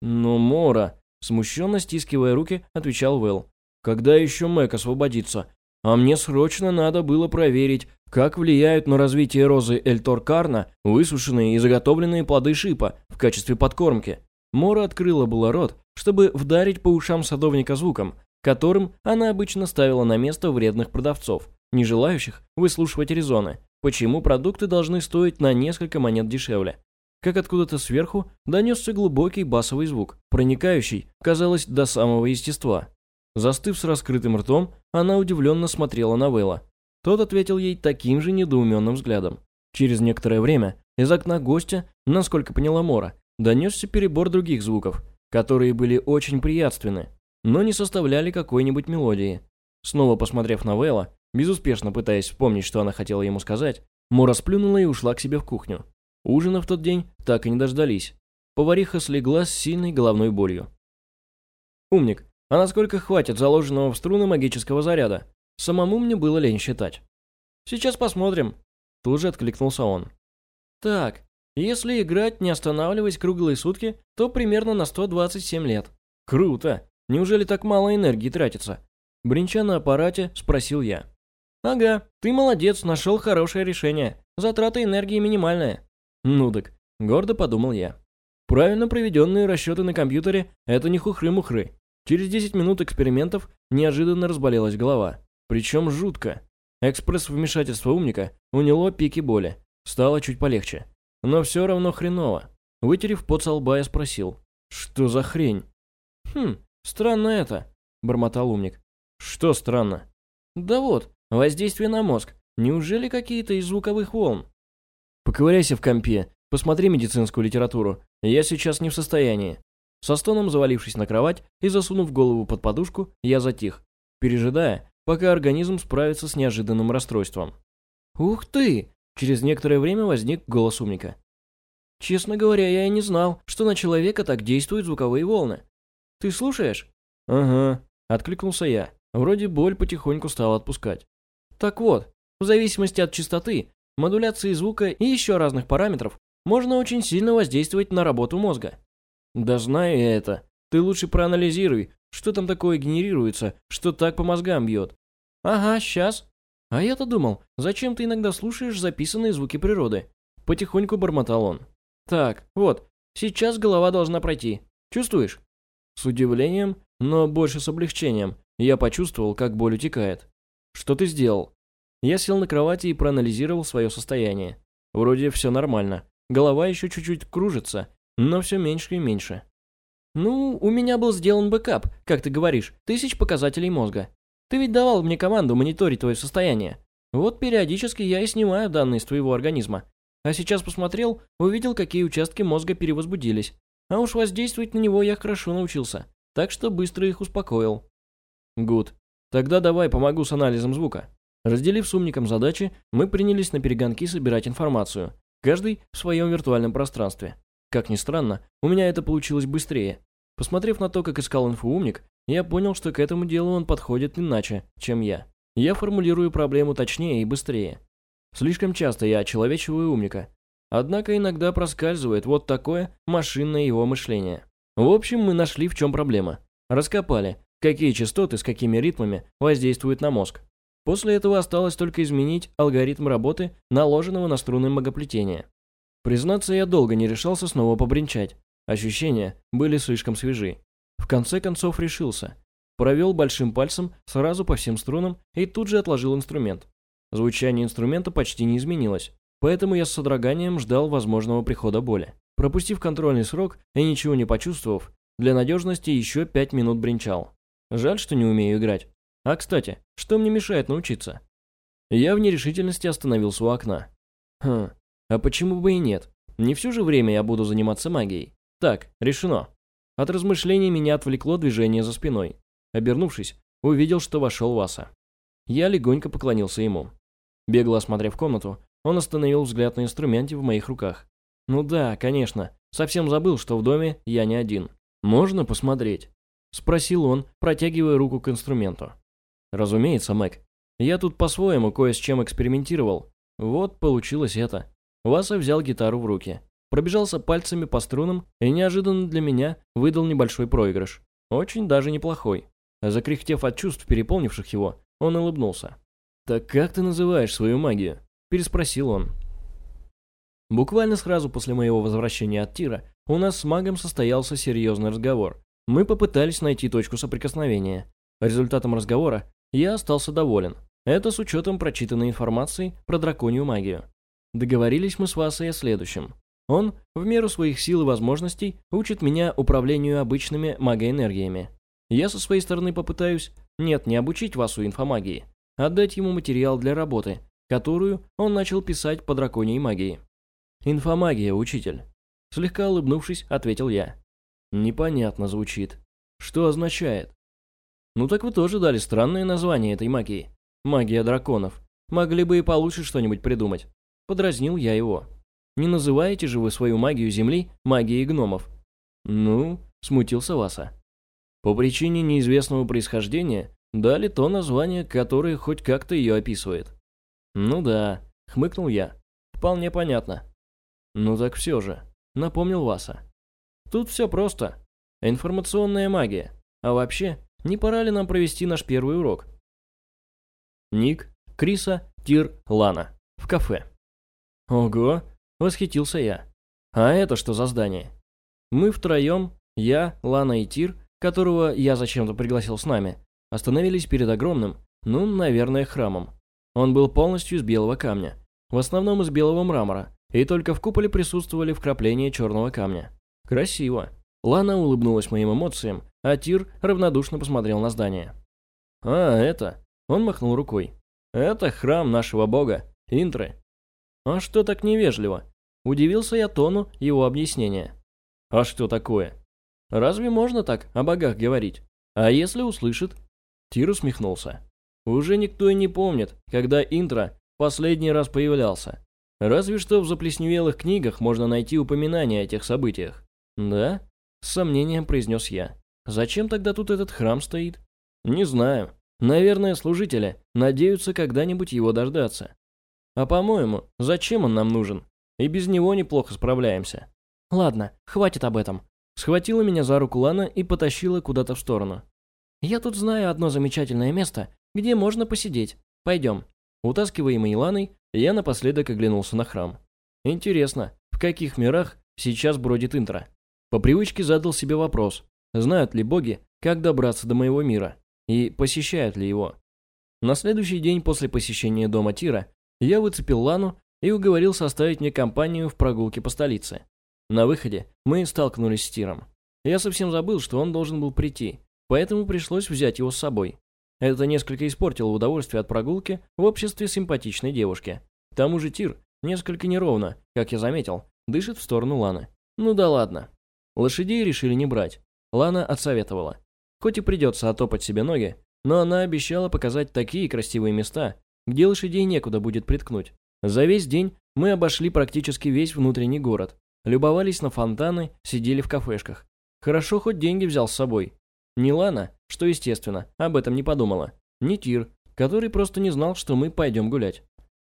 Speaker 1: «Ну, Мора», смущенно стискивая руки, отвечал Вэл. «Когда еще Мэг освободится? А мне срочно надо было проверить, как влияют на развитие розы Эльтор Карна высушенные и заготовленные плоды шипа в качестве подкормки. Мора открыла было рот, чтобы вдарить по ушам садовника звуком, которым она обычно ставила на место вредных продавцов, не желающих выслушивать резоны, почему продукты должны стоить на несколько монет дешевле. Как откуда-то сверху донесся глубокий басовый звук, проникающий, казалось, до самого естества. Застыв с раскрытым ртом, она удивленно смотрела на Вэлла. Тот ответил ей таким же недоуменным взглядом. Через некоторое время из окна гостя, насколько поняла Мора, донесся перебор других звуков, которые были очень приятственны, но не составляли какой-нибудь мелодии. Снова посмотрев на Вэлла, безуспешно пытаясь вспомнить, что она хотела ему сказать, Мора сплюнула и ушла к себе в кухню. Ужина в тот день так и не дождались. Повариха слегла с сильной головной болью. «Умник, а насколько хватит заложенного в струны магического заряда? Самому мне было лень считать. Сейчас посмотрим. Тут же откликнулся он. Так, если играть, не останавливаясь круглые сутки, то примерно на 127 лет. Круто. Неужели так мало энергии тратится? Бринча на аппарате, спросил я. Ага, ты молодец, нашел хорошее решение. Затрата энергии минимальная. Ну так, гордо подумал я. Правильно проведенные расчеты на компьютере – это не хухры-мухры. Через 10 минут экспериментов неожиданно разболелась голова. Причем жутко. Экспресс-вмешательство умника уняло пики боли. Стало чуть полегче. Но все равно хреново. Вытерев пот со лба, я спросил. «Что за хрень?» «Хм, странно это», — бормотал умник. «Что странно?» «Да вот, воздействие на мозг. Неужели какие-то из звуковых волн?» «Поковыряйся в компе, посмотри медицинскую литературу. Я сейчас не в состоянии». Со стоном завалившись на кровать и засунув голову под подушку, я затих, пережидая, пока организм справится с неожиданным расстройством. «Ух ты!» Через некоторое время возник голос умника. «Честно говоря, я и не знал, что на человека так действуют звуковые волны. Ты слушаешь?» «Ага», — откликнулся я. Вроде боль потихоньку стала отпускать. «Так вот, в зависимости от частоты, модуляции звука и еще разных параметров, можно очень сильно воздействовать на работу мозга. Да знаю я это. Ты лучше проанализируй, что там такое генерируется, что так по мозгам бьет. Ага, сейчас. А я-то думал, зачем ты иногда слушаешь записанные звуки природы? Потихоньку бормотал он. Так, вот, сейчас голова должна пройти. Чувствуешь? С удивлением, но больше с облегчением, я почувствовал, как боль утекает. Что ты сделал? Я сел на кровати и проанализировал свое состояние. Вроде все нормально. Голова еще чуть-чуть кружится, но все меньше и меньше. Ну, у меня был сделан бэкап, как ты говоришь, тысяч показателей мозга. Ты ведь давал мне команду мониторить твое состояние. Вот периодически я и снимаю данные с твоего организма. А сейчас посмотрел, увидел, какие участки мозга перевозбудились. А уж воздействовать на него я хорошо научился, так что быстро их успокоил. Гуд. Тогда давай помогу с анализом звука. Разделив с умником задачи, мы принялись на перегонки собирать информацию, каждый в своем виртуальном пространстве. Как ни странно, у меня это получилось быстрее. Посмотрев на то, как искал инфу умник, я понял, что к этому делу он подходит иначе, чем я. Я формулирую проблему точнее и быстрее. Слишком часто я очеловечиваю умника. Однако иногда проскальзывает вот такое машинное его мышление. В общем, мы нашли, в чем проблема. Раскопали, какие частоты с какими ритмами воздействуют на мозг. После этого осталось только изменить алгоритм работы наложенного на струны магоплетения. Признаться, я долго не решался снова побренчать. Ощущения были слишком свежи. В конце концов решился. Провел большим пальцем сразу по всем струнам и тут же отложил инструмент. Звучание инструмента почти не изменилось, поэтому я с содроганием ждал возможного прихода боли. Пропустив контрольный срок и ничего не почувствовав, для надежности еще пять минут бренчал. Жаль, что не умею играть. А кстати, что мне мешает научиться? Я в нерешительности остановился у окна. Хм, а почему бы и нет? Не всю же время я буду заниматься магией. Так, решено. От размышлений меня отвлекло движение за спиной. Обернувшись, увидел, что вошел Васа. Я легонько поклонился ему. Бегло осмотрев комнату, он остановил взгляд на инструменте в моих руках. Ну да, конечно, совсем забыл, что в доме я не один. Можно посмотреть? Спросил он, протягивая руку к инструменту. Разумеется, Мэг. Я тут по-своему кое с чем экспериментировал. Вот получилось это. Васа взял гитару в руки, пробежался пальцами по струнам и неожиданно для меня выдал небольшой проигрыш. Очень даже неплохой. Закряхтев от чувств, переполнивших его, он улыбнулся. «Так как ты называешь свою магию?» – переспросил он. Буквально сразу после моего возвращения от Тира у нас с магом состоялся серьезный разговор. Мы попытались найти точку соприкосновения. Результатом разговора я остался доволен. Это с учетом прочитанной информации про драконью магию. Договорились мы с Васой о следующем. Он, в меру своих сил и возможностей, учит меня управлению обычными магоэнергиями. Я со своей стороны попытаюсь, нет, не обучить Васу инфомагии, отдать ему материал для работы, которую он начал писать по драконьей магии. «Инфомагия, учитель», — слегка улыбнувшись, ответил я. «Непонятно звучит. Что означает?» «Ну так вы тоже дали странное название этой магии. Магия драконов. Могли бы и получше что-нибудь придумать». Подразнил я его. «Не называете же вы свою магию Земли магией гномов?» «Ну», — смутился Васа. «По причине неизвестного происхождения дали то название, которое хоть как-то ее описывает». «Ну да», — хмыкнул я. «Вполне понятно». «Ну так все же», — напомнил Васа. «Тут все просто. Информационная магия. А вообще, не пора ли нам провести наш первый урок?» Ник, Криса, Тир, Лана. В кафе. «Ого!» — восхитился я. «А это что за здание?» Мы втроем, я, Лана и Тир, которого я зачем-то пригласил с нами, остановились перед огромным, ну, наверное, храмом. Он был полностью из белого камня, в основном из белого мрамора, и только в куполе присутствовали вкрапления черного камня. Красиво. Лана улыбнулась моим эмоциям, а Тир равнодушно посмотрел на здание. «А, это...» Он махнул рукой. «Это храм нашего бога, Интры». «А что так невежливо?» Удивился я тону его объяснения. «А что такое?» «Разве можно так о богах говорить? А если услышит?» Тир усмехнулся. «Уже никто и не помнит, когда Интра последний раз появлялся. Разве что в заплесневелых книгах можно найти упоминания о тех событиях. Да? С сомнением произнес я. Зачем тогда тут этот храм стоит? Не знаю. Наверное, служители надеются когда-нибудь его дождаться. А по-моему, зачем он нам нужен? И без него неплохо справляемся. Ладно, хватит об этом. Схватила меня за руку Лана и потащила куда-то в сторону. Я тут знаю одно замечательное место, где можно посидеть. Пойдем. Утаскиваемый Ланой, я напоследок оглянулся на храм. Интересно, в каких мирах сейчас бродит интро? По привычке задал себе вопрос, знают ли боги, как добраться до моего мира, и посещают ли его. На следующий день после посещения дома Тира я выцепил Лану и уговорил составить мне компанию в прогулке по столице. На выходе мы столкнулись с Тиром. Я совсем забыл, что он должен был прийти, поэтому пришлось взять его с собой. Это несколько испортило удовольствие от прогулки в обществе симпатичной девушки. К тому же Тир несколько неровно, как я заметил, дышит в сторону Ланы. Ну да ладно. Лошадей решили не брать. Лана отсоветовала. Хоть и придется отопать себе ноги, но она обещала показать такие красивые места, где лошадей некуда будет приткнуть. За весь день мы обошли практически весь внутренний город, любовались на фонтаны, сидели в кафешках. Хорошо хоть деньги взял с собой, ни Лана, что естественно, об этом не подумала, ни Тир, который просто не знал, что мы пойдем гулять.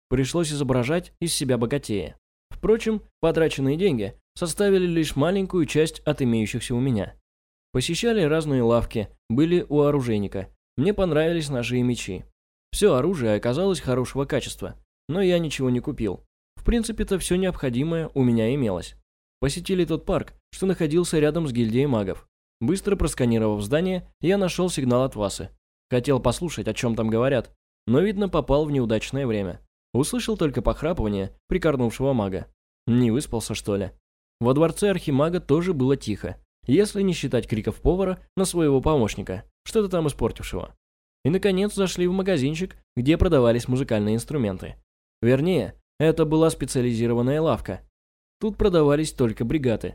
Speaker 1: Пришлось изображать из себя богатея. Впрочем, потраченные деньги составили лишь маленькую часть от имеющихся у меня. Посещали разные лавки, были у оружейника. Мне понравились ножи и мечи. Все оружие оказалось хорошего качества, но я ничего не купил. В принципе-то все необходимое у меня имелось. Посетили тот парк, что находился рядом с гильдией магов. Быстро просканировав здание, я нашел сигнал от Васы. Хотел послушать, о чем там говорят, но, видно, попал в неудачное время. Услышал только похрапывание прикорнувшего мага. Не выспался, что ли? Во дворце архимага тоже было тихо, если не считать криков повара на своего помощника, что-то там испортившего. И, наконец, зашли в магазинчик, где продавались музыкальные инструменты. Вернее, это была специализированная лавка. тут продавались только бригады.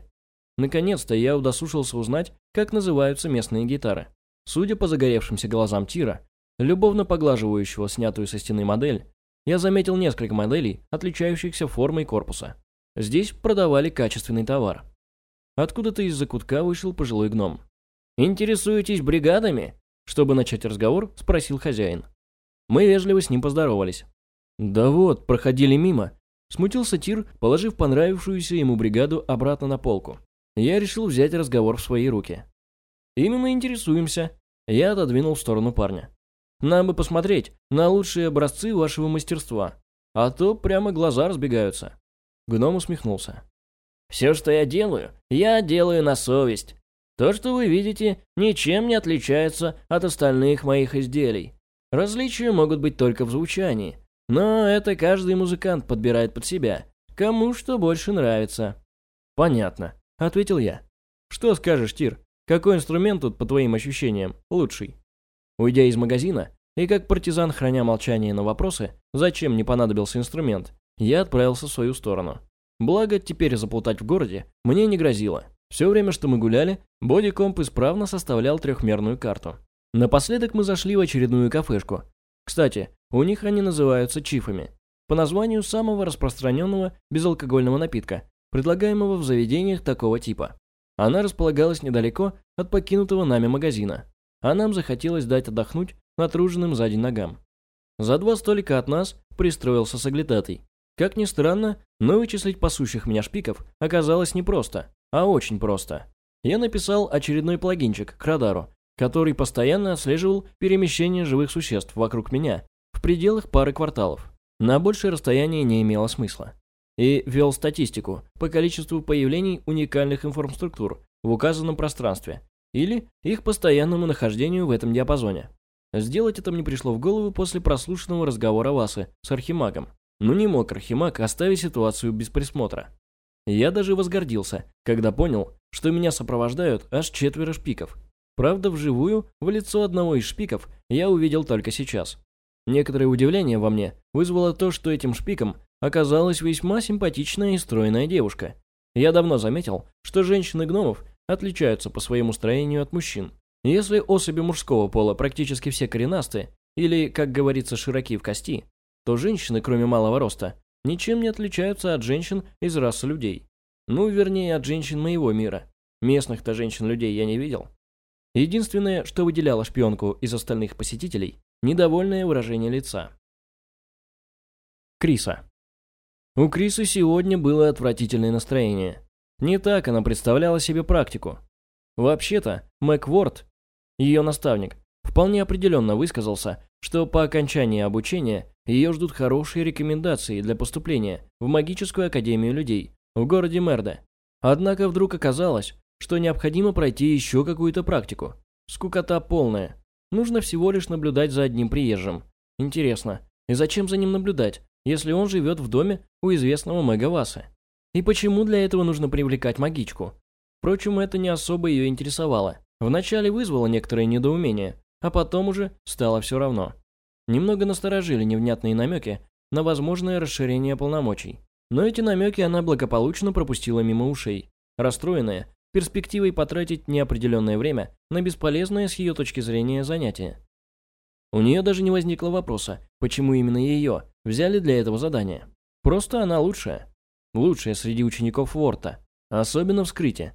Speaker 1: Наконец-то я удосужился узнать, как называются местные гитары. Судя по загоревшимся глазам Тира, любовно поглаживающего снятую со стены модель, я заметил несколько моделей, отличающихся формой корпуса. Здесь продавали качественный товар. Откуда-то из-за кутка вышел пожилой гном. «Интересуетесь бригадами?» Чтобы начать разговор, спросил хозяин. Мы вежливо с ним поздоровались. «Да вот, проходили мимо». Смутился Тир, положив понравившуюся ему бригаду обратно на полку. Я решил взять разговор в свои руки. «Именно интересуемся». Я отодвинул в сторону парня. «Нам бы посмотреть на лучшие образцы вашего мастерства, а то прямо глаза разбегаются». Гном усмехнулся. «Все, что я делаю, я делаю на совесть. То, что вы видите, ничем не отличается от остальных моих изделий. Различия могут быть только в звучании, но это каждый музыкант подбирает под себя, кому что больше нравится. Понятно, ответил я. Что скажешь, Тир? Какой инструмент тут, по твоим ощущениям, лучший? Уйдя из магазина, и как партизан, храня молчание на вопросы, зачем не понадобился инструмент, я отправился в свою сторону. Благо, теперь заплутать в городе мне не грозило. Все время, что мы гуляли, бодикомп исправно составлял трехмерную карту. Напоследок мы зашли в очередную кафешку. Кстати, у них они называются чифами, по названию самого распространенного безалкогольного напитка, предлагаемого в заведениях такого типа. Она располагалась недалеко от покинутого нами магазина, а нам захотелось дать отдохнуть натруженным за день ногам. За два столика от нас пристроился соглядатый. Как ни странно, но вычислить пасущих меня шпиков оказалось непросто а очень просто. Я написал очередной плагинчик к радару, который постоянно отслеживал перемещение живых существ вокруг меня в пределах пары кварталов. На большее расстояние не имело смысла. И вел статистику по количеству появлений уникальных информструктур в указанном пространстве или их постоянному нахождению в этом диапазоне. Сделать это мне пришло в голову после прослушанного разговора Васы с Архимагом. Но не мог Архимаг оставить ситуацию без присмотра. Я даже возгордился, когда понял, что меня сопровождают аж четверо шпиков. Правда, вживую, в лицо одного из шпиков, я увидел только сейчас. Некоторое удивление во мне вызвало то, что этим шпиком оказалась весьма симпатичная и стройная девушка. Я давно заметил, что женщины-гномов отличаются по своему строению от мужчин. Если особи мужского пола практически все коренастые, или, как говорится, широки в кости, то женщины, кроме малого роста, ничем не отличаются от женщин из расы людей. Ну, вернее, от женщин моего мира. Местных-то женщин-людей я не видел. Единственное, что выделяло шпионку из остальных посетителей – недовольное выражение лица. Криса. У Крисы сегодня было отвратительное настроение. Не так она представляла себе практику. Вообще-то, Мэг Ворд, ее наставник, вполне определенно высказался, что по окончании обучения ее ждут хорошие рекомендации для поступления в магическую академию людей в городе Мерде. Однако вдруг оказалось, что необходимо пройти еще какую-то практику. Скукота полная. Нужно всего лишь наблюдать за одним приезжим. Интересно, и зачем за ним наблюдать, если он живет в доме у известного Васы? И почему для этого нужно привлекать магичку? Впрочем, это не особо ее интересовало. Вначале вызвало некоторое недоумение, а потом уже стало все равно. Немного насторожили невнятные намеки на возможное расширение полномочий. Но эти намеки она благополучно пропустила мимо ушей, расстроенная перспективой потратить неопределенное время на бесполезное с ее точки зрения занятие. У нее даже не возникло вопроса, почему именно ее взяли для этого задания. Просто она лучшая. Лучшая среди учеников Ворта, особенно в скрытии.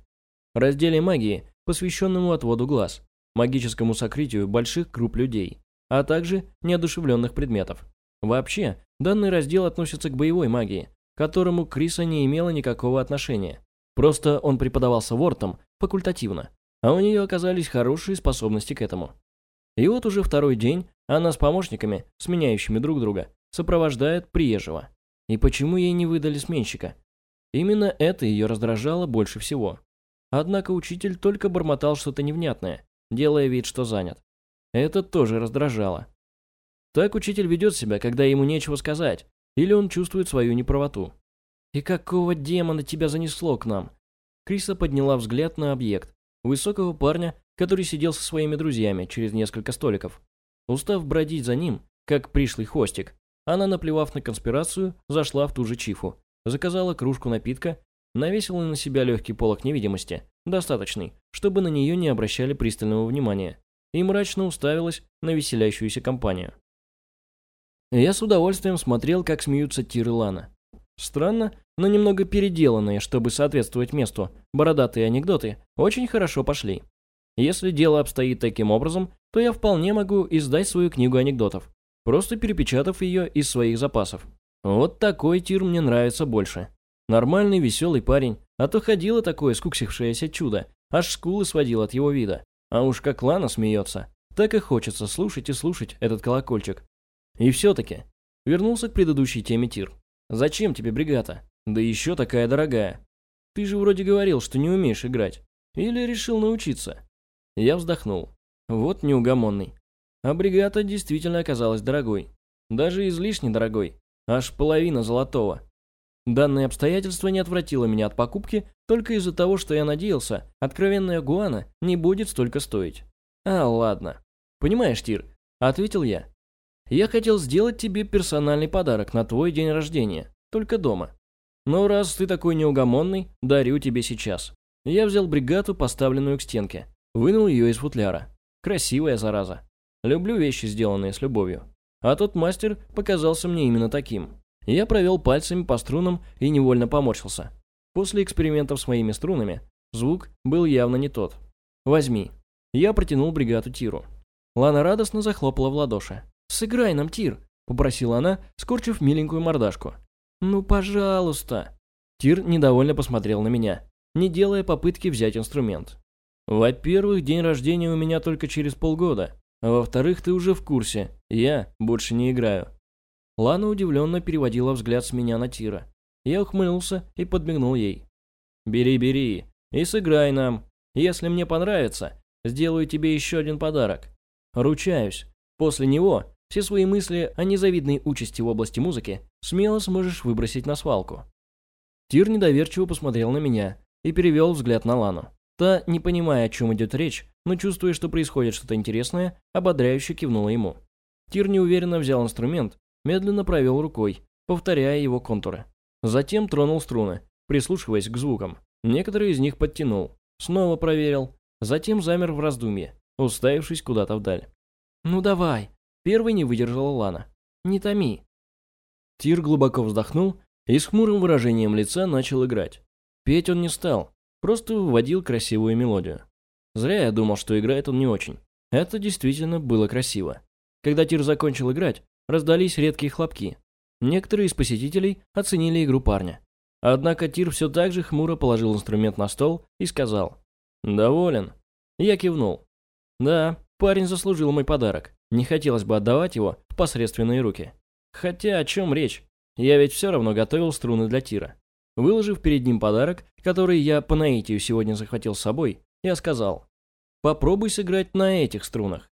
Speaker 1: Разделе магии, посвященному отводу глаз, магическому сокрытию больших групп людей, а также неодушевленных предметов. Вообще, данный раздел относится к боевой магии, к которому Криса не имела никакого отношения. Просто он преподавался Вортом факультативно, а у нее оказались хорошие способности к этому. И вот уже второй день она с помощниками, сменяющими друг друга, сопровождает приезжего. И почему ей не выдали сменщика? Именно это ее раздражало больше всего. Однако учитель только бормотал что-то невнятное, делая вид, что занят. Это тоже раздражало. Так учитель ведет себя, когда ему нечего сказать, или он чувствует свою неправоту. «И какого демона тебя занесло к нам?» Криса подняла взгляд на объект. Высокого парня, который сидел со своими друзьями через несколько столиков. Устав бродить за ним, как пришлый хвостик, она, наплевав на конспирацию, зашла в ту же чифу, заказала кружку напитка навесила на себя легкий полок невидимости, достаточный, чтобы на нее не обращали пристального внимания, и мрачно уставилась на веселящуюся компанию. Я с удовольствием смотрел, как смеются Тир и Лана. Странно, но немного переделанные, чтобы соответствовать месту, бородатые анекдоты очень хорошо пошли. Если дело обстоит таким образом, то я вполне могу издать свою книгу анекдотов, просто перепечатав ее из своих запасов. Вот такой тир мне нравится больше. Нормальный, веселый парень, а то ходило такое скуксившееся чудо, аж скулы сводил от его вида. А уж как Лана смеется, так и хочется слушать и слушать этот колокольчик. И все-таки, вернулся к предыдущей теме тир. Зачем тебе бригада? Да еще такая дорогая. Ты же вроде говорил, что не умеешь играть. Или решил научиться? Я вздохнул. Вот неугомонный. А бригада действительно оказалась дорогой. Даже излишне дорогой. Аж половина золотого. Данное обстоятельство не отвратило меня от покупки только из-за того, что я надеялся, откровенная гуана не будет столько стоить. А, ладно. Понимаешь, Тир, ответил я. Я хотел сделать тебе персональный подарок на твой день рождения, только дома. Но раз ты такой неугомонный, дарю тебе сейчас. Я взял бригаду, поставленную к стенке, вынул ее из футляра. Красивая зараза. Люблю вещи, сделанные с любовью. А тот мастер показался мне именно таким. Я провел пальцами по струнам и невольно поморщился. После экспериментов с моими струнами звук был явно не тот. «Возьми». Я протянул бригаду Тиру. Лана радостно захлопала в ладоши. «Сыграй нам, Тир», — попросила она, скорчив миленькую мордашку. «Ну, пожалуйста». Тир недовольно посмотрел на меня, не делая попытки взять инструмент. «Во-первых, день рождения у меня только через полгода, а во-вторых, ты уже в курсе, я больше не играю. Лана удивленно переводила взгляд с меня на Тира. Я ухмыльнулся и подмигнул ей. «Бери, бери, и сыграй нам. Если мне понравится, сделаю тебе еще один подарок. Ручаюсь, после него все свои мысли о незавидной участи в области музыки смело сможешь выбросить на свалку». Тир недоверчиво посмотрел на меня и перевел взгляд на Лану. Та, не понимая, о чем идет речь, но чувствуя, что происходит что-то интересное, ободряюще кивнула ему. Тир неуверенно взял инструмент медленно провел рукой, повторяя его контуры. Затем тронул струны, прислушиваясь к звукам. Некоторые из них подтянул, снова проверил, затем замер в раздумье, уставившись куда-то вдаль. «Ну давай!» Первый не выдержала Лана. «Не томи!» Тир глубоко вздохнул и с хмурым выражением лица начал играть. Петь он не стал, просто выводил красивую мелодию. Зря я думал, что играет он не очень. Это действительно было красиво. Когда Тир закончил играть, раздались редкие хлопки. Некоторые из посетителей оценили игру парня. Однако Тир все так же хмуро положил инструмент на стол и сказал «Доволен». Я кивнул. «Да, парень заслужил мой подарок. Не хотелось бы отдавать его в посредственные руки. Хотя о чем речь? Я ведь все равно готовил струны для Тира». Выложив перед ним подарок, который я по наитию сегодня захватил с собой, я сказал «Попробуй сыграть на этих струнах».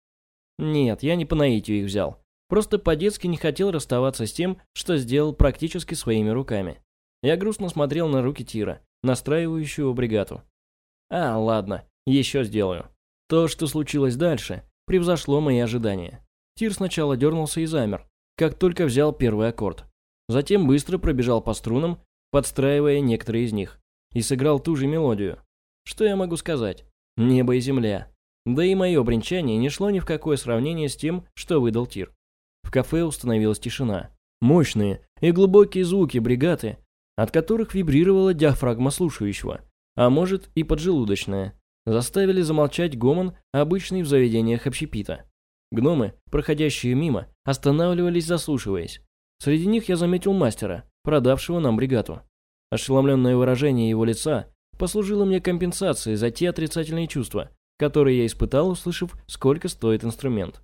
Speaker 1: Нет, я не по наитию их взял. Просто по-детски не хотел расставаться с тем, что сделал практически своими руками. Я грустно смотрел на руки Тира, настраивающего бригаду. А, ладно, еще сделаю. То, что случилось дальше, превзошло мои ожидания. Тир сначала дернулся и замер, как только взял первый аккорд. Затем быстро пробежал по струнам, подстраивая некоторые из них, и сыграл ту же мелодию. Что я могу сказать? Небо и земля. Да и мое бренчание не шло ни в какое сравнение с тем, что выдал Тир. В кафе установилась тишина. Мощные и глубокие звуки бригады, от которых вибрировала диафрагма слушающего, а может и поджелудочная, заставили замолчать гомон, обычный в заведениях общепита. Гномы, проходящие мимо, останавливались, заслушиваясь. Среди них я заметил мастера, продавшего нам бригаду. Ошеломленное выражение его лица послужило мне компенсацией за те отрицательные чувства, которые я испытал, услышав, сколько стоит инструмент.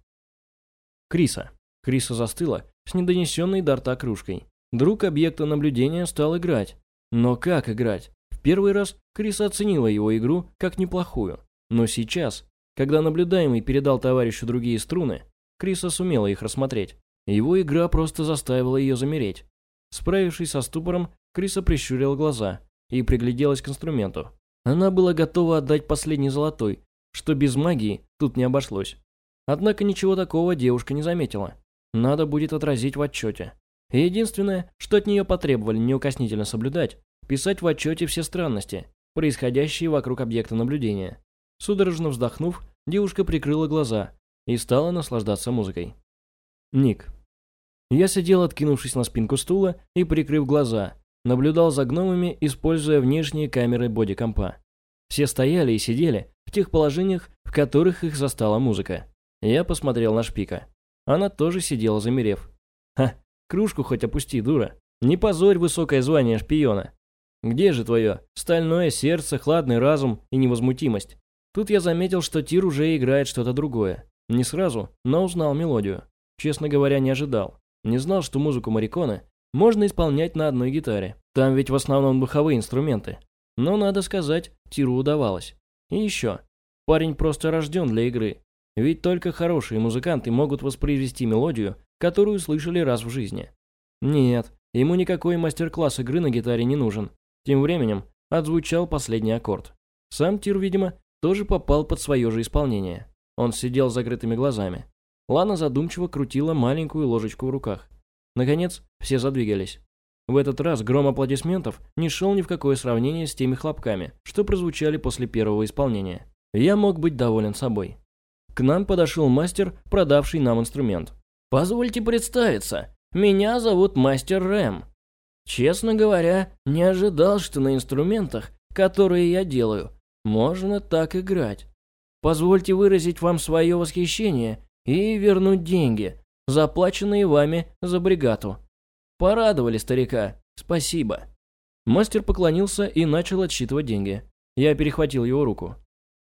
Speaker 1: Криса. Криса застыла с недонесенной до рта кружкой. Друг объекта наблюдения стал играть. Но как играть? В первый раз Криса оценила его игру как неплохую. Но сейчас, когда наблюдаемый передал товарищу другие струны, Криса сумела их рассмотреть. Его игра просто заставила ее замереть. Справившись со ступором, Криса прищурила глаза и пригляделась к инструменту. Она была готова отдать последний золотой, что без магии тут не обошлось. Однако ничего такого девушка не заметила надо будет отразить в отчете. единственное, что от нее потребовали неукоснительно соблюдать, писать в отчете все странности, происходящие вокруг объекта наблюдения. Судорожно вздохнув, девушка прикрыла глаза и стала наслаждаться музыкой. Ник. Я сидел, откинувшись на спинку стула и прикрыв глаза, наблюдал за гномами, используя внешние камеры бодикомпа. Все стояли и сидели в тех положениях, в которых их застала музыка. Я посмотрел на шпика. Она тоже сидела, замерев. Ха, кружку хоть опусти, дура. Не позорь высокое звание шпиона. Где же твое стальное сердце, хладный разум и невозмутимость? Тут я заметил, что Тир уже играет что-то другое. Не сразу, но узнал мелодию. Честно говоря, не ожидал. Не знал, что музыку Мариконы можно исполнять на одной гитаре. Там ведь в основном духовые инструменты. Но, надо сказать, Тиру удавалось. И еще. Парень просто рожден для игры. Ведь только хорошие музыканты могут воспроизвести мелодию, которую слышали раз в жизни. Нет, ему никакой мастер-класс игры на гитаре не нужен. Тем временем отзвучал последний аккорд. Сам Тир, видимо, тоже попал под свое же исполнение. Он сидел с закрытыми глазами. Лана задумчиво крутила маленькую ложечку в руках. Наконец, все задвигались. В этот раз гром аплодисментов не шел ни в какое сравнение с теми хлопками, что прозвучали после первого исполнения. Я мог быть доволен собой. К нам подошел мастер, продавший нам инструмент. «Позвольте представиться. Меня зовут мастер Рэм. Честно говоря, не ожидал, что на инструментах, которые я делаю, можно так играть. Позвольте выразить вам свое восхищение и вернуть деньги, заплаченные вами за бригату. Порадовали старика. Спасибо». Мастер поклонился и начал отсчитывать деньги. Я перехватил его руку.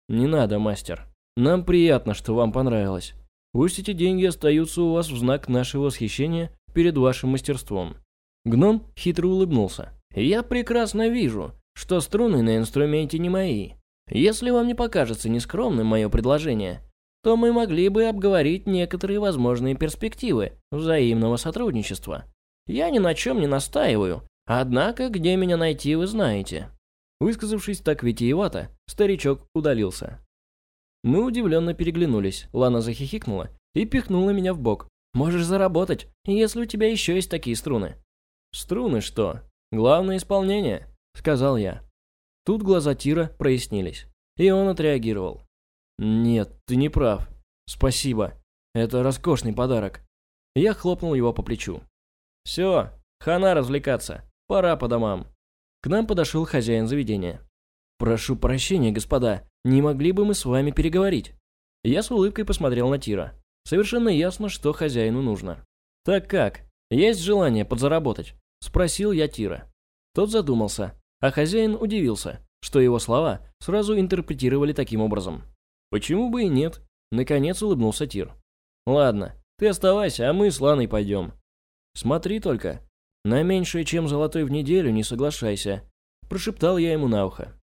Speaker 1: «Не надо, мастер. Нам приятно, что вам понравилось. Пусть эти деньги остаются у вас в знак нашего восхищения перед вашим мастерством». Гном хитро улыбнулся. «Я прекрасно вижу, что струны на инструменте не мои. Если вам не покажется нескромным мое предложение, то мы могли бы обговорить некоторые возможные перспективы взаимного сотрудничества. Я ни на чем не настаиваю, однако где меня найти вы знаете». Высказавшись так витиевато, старичок удалился. Мы удивленно переглянулись. Лана захихикнула и пихнула меня в бок. «Можешь заработать, если у тебя еще есть такие струны». «Струны что? Главное исполнение», — сказал я. Тут глаза Тира прояснились, и он отреагировал. «Нет, ты не прав. Спасибо. Это роскошный подарок». Я хлопнул его по плечу. «Все, хана развлекаться. Пора по домам». К нам подошел хозяин заведения. «Прошу прощения, господа, не могли бы мы с вами переговорить?» Я с улыбкой посмотрел на Тира. Совершенно ясно, что хозяину нужно. «Так как? Есть желание подзаработать?» Спросил я Тира. Тот задумался, а хозяин удивился, что его слова сразу интерпретировали таким образом. «Почему бы и нет?» Наконец улыбнулся Тир. «Ладно, ты оставайся, а мы с Ланой пойдем». «Смотри только, на меньшее, чем золотой в неделю, не соглашайся», прошептал я ему на ухо.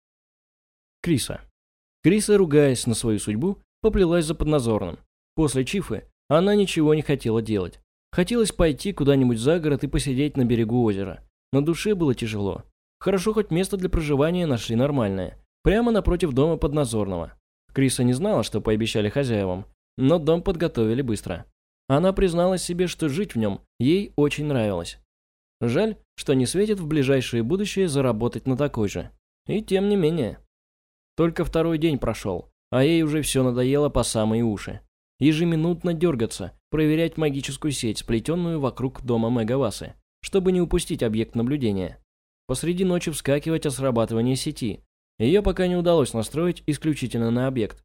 Speaker 1: Криса. Криса, ругаясь на свою судьбу, поплелась за подназорным. После Чифы она ничего не хотела делать. Хотелось пойти куда-нибудь за город и посидеть на берегу озера. На душе было тяжело. Хорошо, хоть место для проживания нашли нормальное. Прямо напротив дома подназорного. Криса не знала, что пообещали хозяевам, но дом подготовили быстро. Она призналась себе, что жить в нем ей очень нравилось. Жаль, что не светит в ближайшее будущее заработать на такой же. И тем не менее. Только второй день прошел, а ей уже все надоело по самые уши. Ежеминутно дергаться, проверять магическую сеть, сплетенную вокруг дома Мегавасы, чтобы не упустить объект наблюдения. Посреди ночи вскакивать о срабатывании сети. Ее пока не удалось настроить исключительно на объект.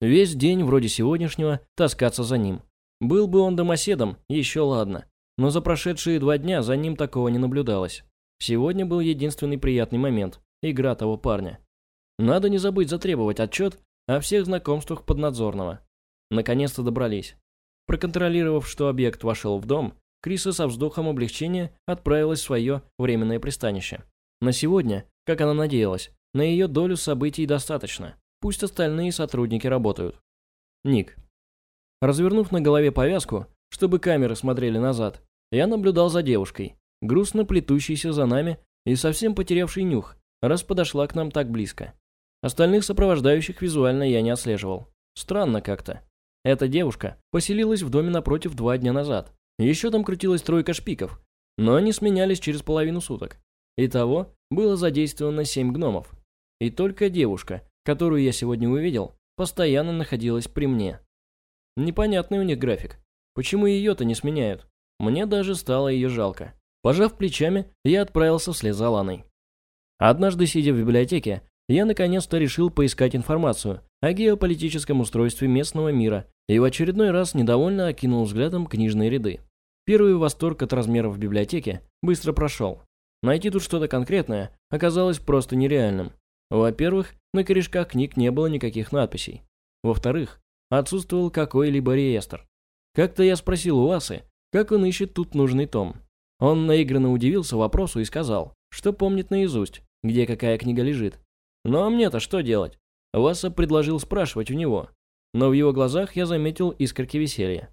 Speaker 1: Весь день, вроде сегодняшнего, таскаться за ним. Был бы он домоседом, еще ладно. Но за прошедшие два дня за ним такого не наблюдалось. Сегодня был единственный приятный момент – игра того парня. Надо не забыть затребовать отчет о всех знакомствах поднадзорного. Наконец-то добрались. Проконтролировав, что объект вошел в дом, Криса со вздохом облегчения отправилась в свое временное пристанище. На сегодня, как она надеялась, на ее долю событий достаточно. Пусть остальные сотрудники работают. Ник. Развернув на голове повязку, чтобы камеры смотрели назад, я наблюдал за девушкой, грустно плетущейся за нами и совсем потерявшей нюх, раз подошла к нам так близко. Остальных сопровождающих визуально я не отслеживал. Странно как-то. Эта девушка поселилась в доме напротив два дня назад. Еще там крутилась тройка шпиков, но они сменялись через половину суток. Итого, было задействовано семь гномов. И только девушка, которую я сегодня увидел, постоянно находилась при мне. Непонятный у них график. Почему ее-то не сменяют? Мне даже стало ее жалко. Пожав плечами, я отправился вслед за Ланой. Однажды, сидя в библиотеке, я наконец-то решил поискать информацию о геополитическом устройстве местного мира и в очередной раз недовольно окинул взглядом книжные ряды. Первый восторг от размеров библиотеки быстро прошел. Найти тут что-то конкретное оказалось просто нереальным. Во-первых, на корешках книг не было никаких надписей. Во-вторых, отсутствовал какой-либо реестр. Как-то я спросил у Асы, как он ищет тут нужный том. Он наигранно удивился вопросу и сказал, что помнит наизусть, где какая книга лежит. Ну а мне-то что делать? Васа предложил спрашивать у него, но в его глазах я заметил искорки веселья.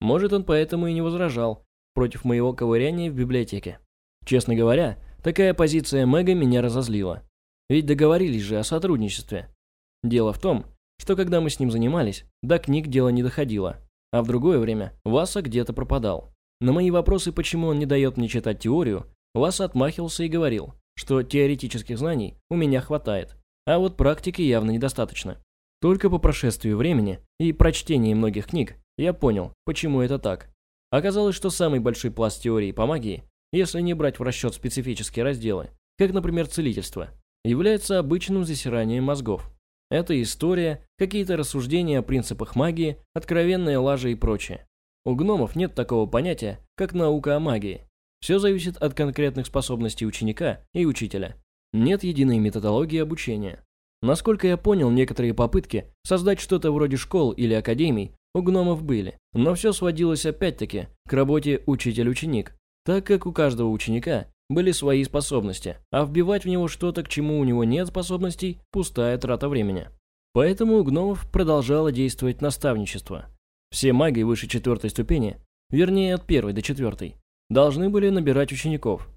Speaker 1: Может, он поэтому и не возражал против моего ковыряния в библиотеке. Честно говоря, такая позиция Мэга меня разозлила. Ведь договорились же о сотрудничестве. Дело в том, что когда мы с ним занимались, до книг дело не доходило, а в другое время Васа где-то пропадал. На мои вопросы, почему он не дает мне читать теорию, Васа отмахивался и говорил, что теоретических знаний у меня хватает, а вот практики явно недостаточно. Только по прошествии времени и прочтении многих книг я понял, почему это так. Оказалось, что самый большой пласт теории по магии, если не брать в расчет специфические разделы, как, например, целительство, является обычным засиранием мозгов. Это история, какие-то рассуждения о принципах магии, откровенная лажа и прочее. У гномов нет такого понятия, как наука о магии. Все зависит от конкретных способностей ученика и учителя. Нет единой методологии обучения. Насколько я понял, некоторые попытки создать что-то вроде школ или академий у гномов были, но все сводилось опять-таки к работе учитель-ученик, так как у каждого ученика были свои способности, а вбивать в него что-то, к чему у него нет способностей, пустая трата времени. Поэтому у гномов продолжало действовать наставничество. Все маги выше четвертой ступени, вернее от первой до четвертой, должны были набирать учеников,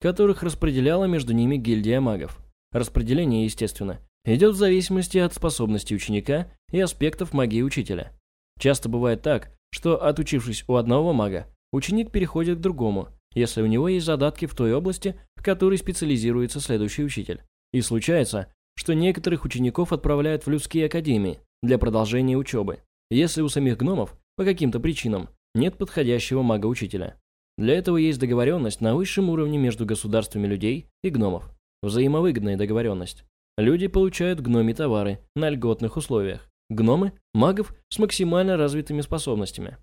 Speaker 1: которых распределяла между ними гильдия магов. Распределение, естественно, идет в зависимости от способностей ученика и аспектов магии учителя. Часто бывает так, что отучившись у одного мага, ученик переходит к другому, если у него есть задатки в той области, в которой специализируется следующий учитель. И случается, что некоторых учеников отправляют в людские академии для продолжения учебы, если у самих гномов, по каким-то причинам, нет подходящего мага-учителя. Для этого есть договоренность на высшем уровне между государствами людей и гномов. Взаимовыгодная договоренность. Люди получают гноми товары на льготных условиях. Гномы – магов с максимально развитыми способностями.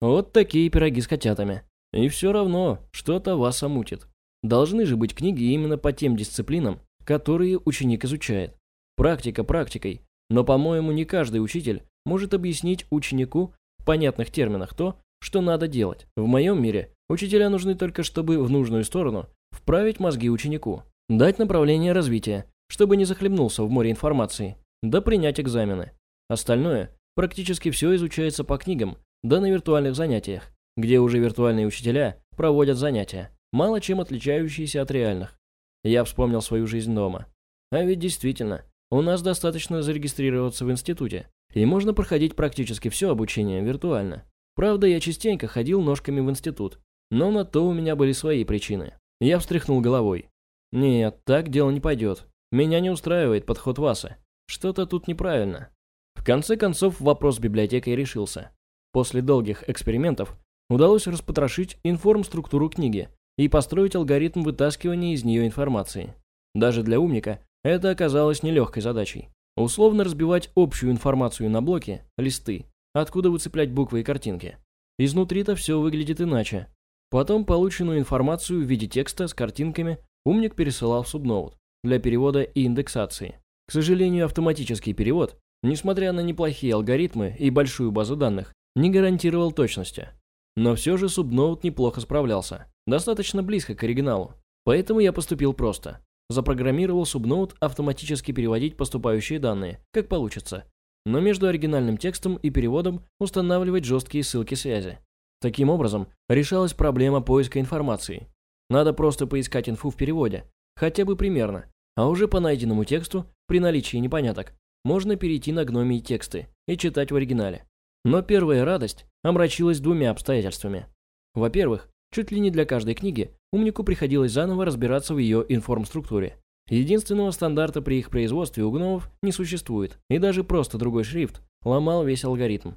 Speaker 1: Вот такие пироги с котятами. И все равно, что-то вас омутит. Должны же быть книги именно по тем дисциплинам, которые ученик изучает. Практика практикой, но, по-моему, не каждый учитель может объяснить ученику в понятных терминах то, что надо делать. В моем мире учителя нужны только, чтобы в нужную сторону вправить мозги ученику, дать направление развития, чтобы не захлебнулся в море информации, да принять экзамены. Остальное, практически все изучается по книгам, да на виртуальных занятиях, где уже виртуальные учителя проводят занятия, мало чем отличающиеся от реальных. Я вспомнил свою жизнь дома. А ведь действительно, у нас достаточно зарегистрироваться в институте, и можно проходить практически все обучение виртуально. Правда, я частенько ходил ножками в институт, но на то у меня были свои причины. Я встряхнул головой. Нет, так дело не пойдет. Меня не устраивает подход Васы. Что-то тут неправильно. В конце концов, вопрос с библиотекой решился. После долгих экспериментов удалось распотрошить информструктуру книги и построить алгоритм вытаскивания из нее информации. Даже для умника это оказалось нелегкой задачей. Условно разбивать общую информацию на блоки, листы, откуда выцеплять буквы и картинки. Изнутри-то все выглядит иначе. Потом полученную информацию в виде текста с картинками умник пересылал в субноут для перевода и индексации. К сожалению, автоматический перевод, несмотря на неплохие алгоритмы и большую базу данных, не гарантировал точности. Но все же субноут неплохо справлялся, достаточно близко к оригиналу. Поэтому я поступил просто. Запрограммировал субноут автоматически переводить поступающие данные, как получится, но между оригинальным текстом и переводом устанавливать жесткие ссылки связи. Таким образом, решалась проблема поиска информации. Надо просто поискать инфу в переводе, хотя бы примерно, а уже по найденному тексту, при наличии непоняток, можно перейти на гномии тексты и читать в оригинале. Но первая радость омрачилась двумя обстоятельствами. Во-первых, Чуть ли не для каждой книги умнику приходилось заново разбираться в ее информструктуре. Единственного стандарта при их производстве у гномов не существует, и даже просто другой шрифт ломал весь алгоритм.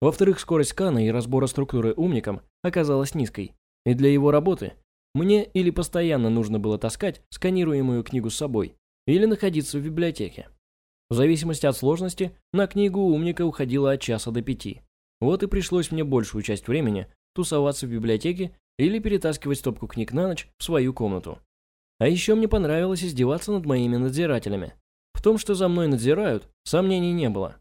Speaker 1: Во-вторых, скорость скана и разбора структуры умником оказалась низкой, и для его работы мне или постоянно нужно было таскать сканируемую книгу с собой, или находиться в библиотеке. В зависимости от сложности, на книгу умника уходило от часа до пяти. Вот и пришлось мне большую часть времени тусоваться в библиотеке или перетаскивать стопку книг на ночь в свою комнату. А еще мне понравилось издеваться над моими надзирателями. В том, что за мной надзирают, сомнений не было.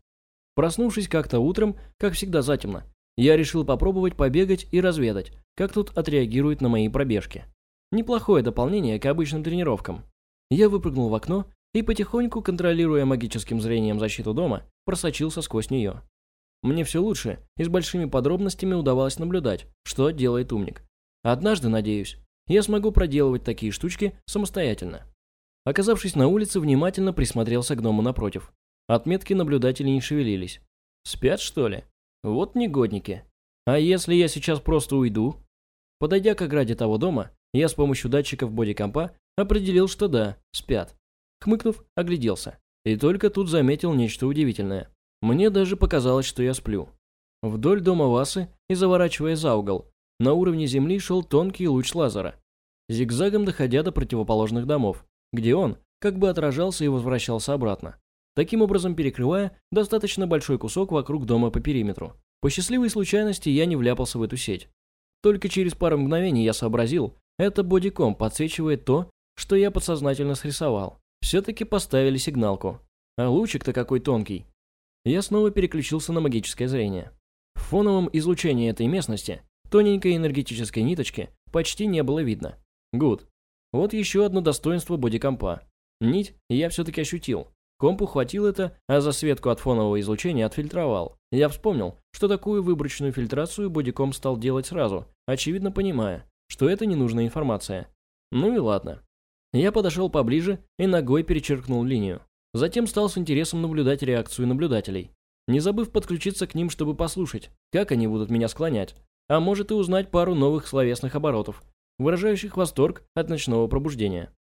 Speaker 1: Проснувшись как-то утром, как всегда затемно, я решил попробовать побегать и разведать, как тут отреагируют на мои пробежки. Неплохое дополнение к обычным тренировкам. Я выпрыгнул в окно и потихоньку, контролируя магическим зрением защиту дома, просочился сквозь нее. Мне все лучше и с большими подробностями удавалось наблюдать, что делает умник. Однажды, надеюсь, я смогу проделывать такие штучки самостоятельно. Оказавшись на улице, внимательно присмотрелся к дому напротив. Отметки наблюдателей не шевелились. Спят, что ли? Вот негодники. А если я сейчас просто уйду? Подойдя к ограде того дома, я с помощью датчиков бодикомпа определил, что да, спят. Хмыкнув, огляделся. И только тут заметил нечто удивительное. Мне даже показалось, что я сплю. Вдоль дома Васы и заворачивая за угол, на уровне земли шел тонкий луч лазера, зигзагом доходя до противоположных домов, где он как бы отражался и возвращался обратно, таким образом перекрывая достаточно большой кусок вокруг дома по периметру. По счастливой случайности я не вляпался в эту сеть. Только через пару мгновений я сообразил, это бодиком подсвечивает то, что я подсознательно срисовал. Все-таки поставили сигналку. А лучик-то какой тонкий. Я снова переключился на магическое зрение. В фоновом излучении этой местности Тоненькой энергетической ниточки почти не было видно. Гуд. Вот еще одно достоинство бодикомпа. Нить я все-таки ощутил. Компу хватил это, а засветку от фонового излучения отфильтровал. Я вспомнил, что такую выборочную фильтрацию бодиком стал делать сразу, очевидно понимая, что это ненужная информация. Ну и ладно. Я подошел поближе и ногой перечеркнул линию. Затем стал с интересом наблюдать реакцию наблюдателей, не забыв подключиться к ним, чтобы послушать, как они будут меня склонять а может и узнать пару новых словесных оборотов, выражающих восторг от ночного пробуждения.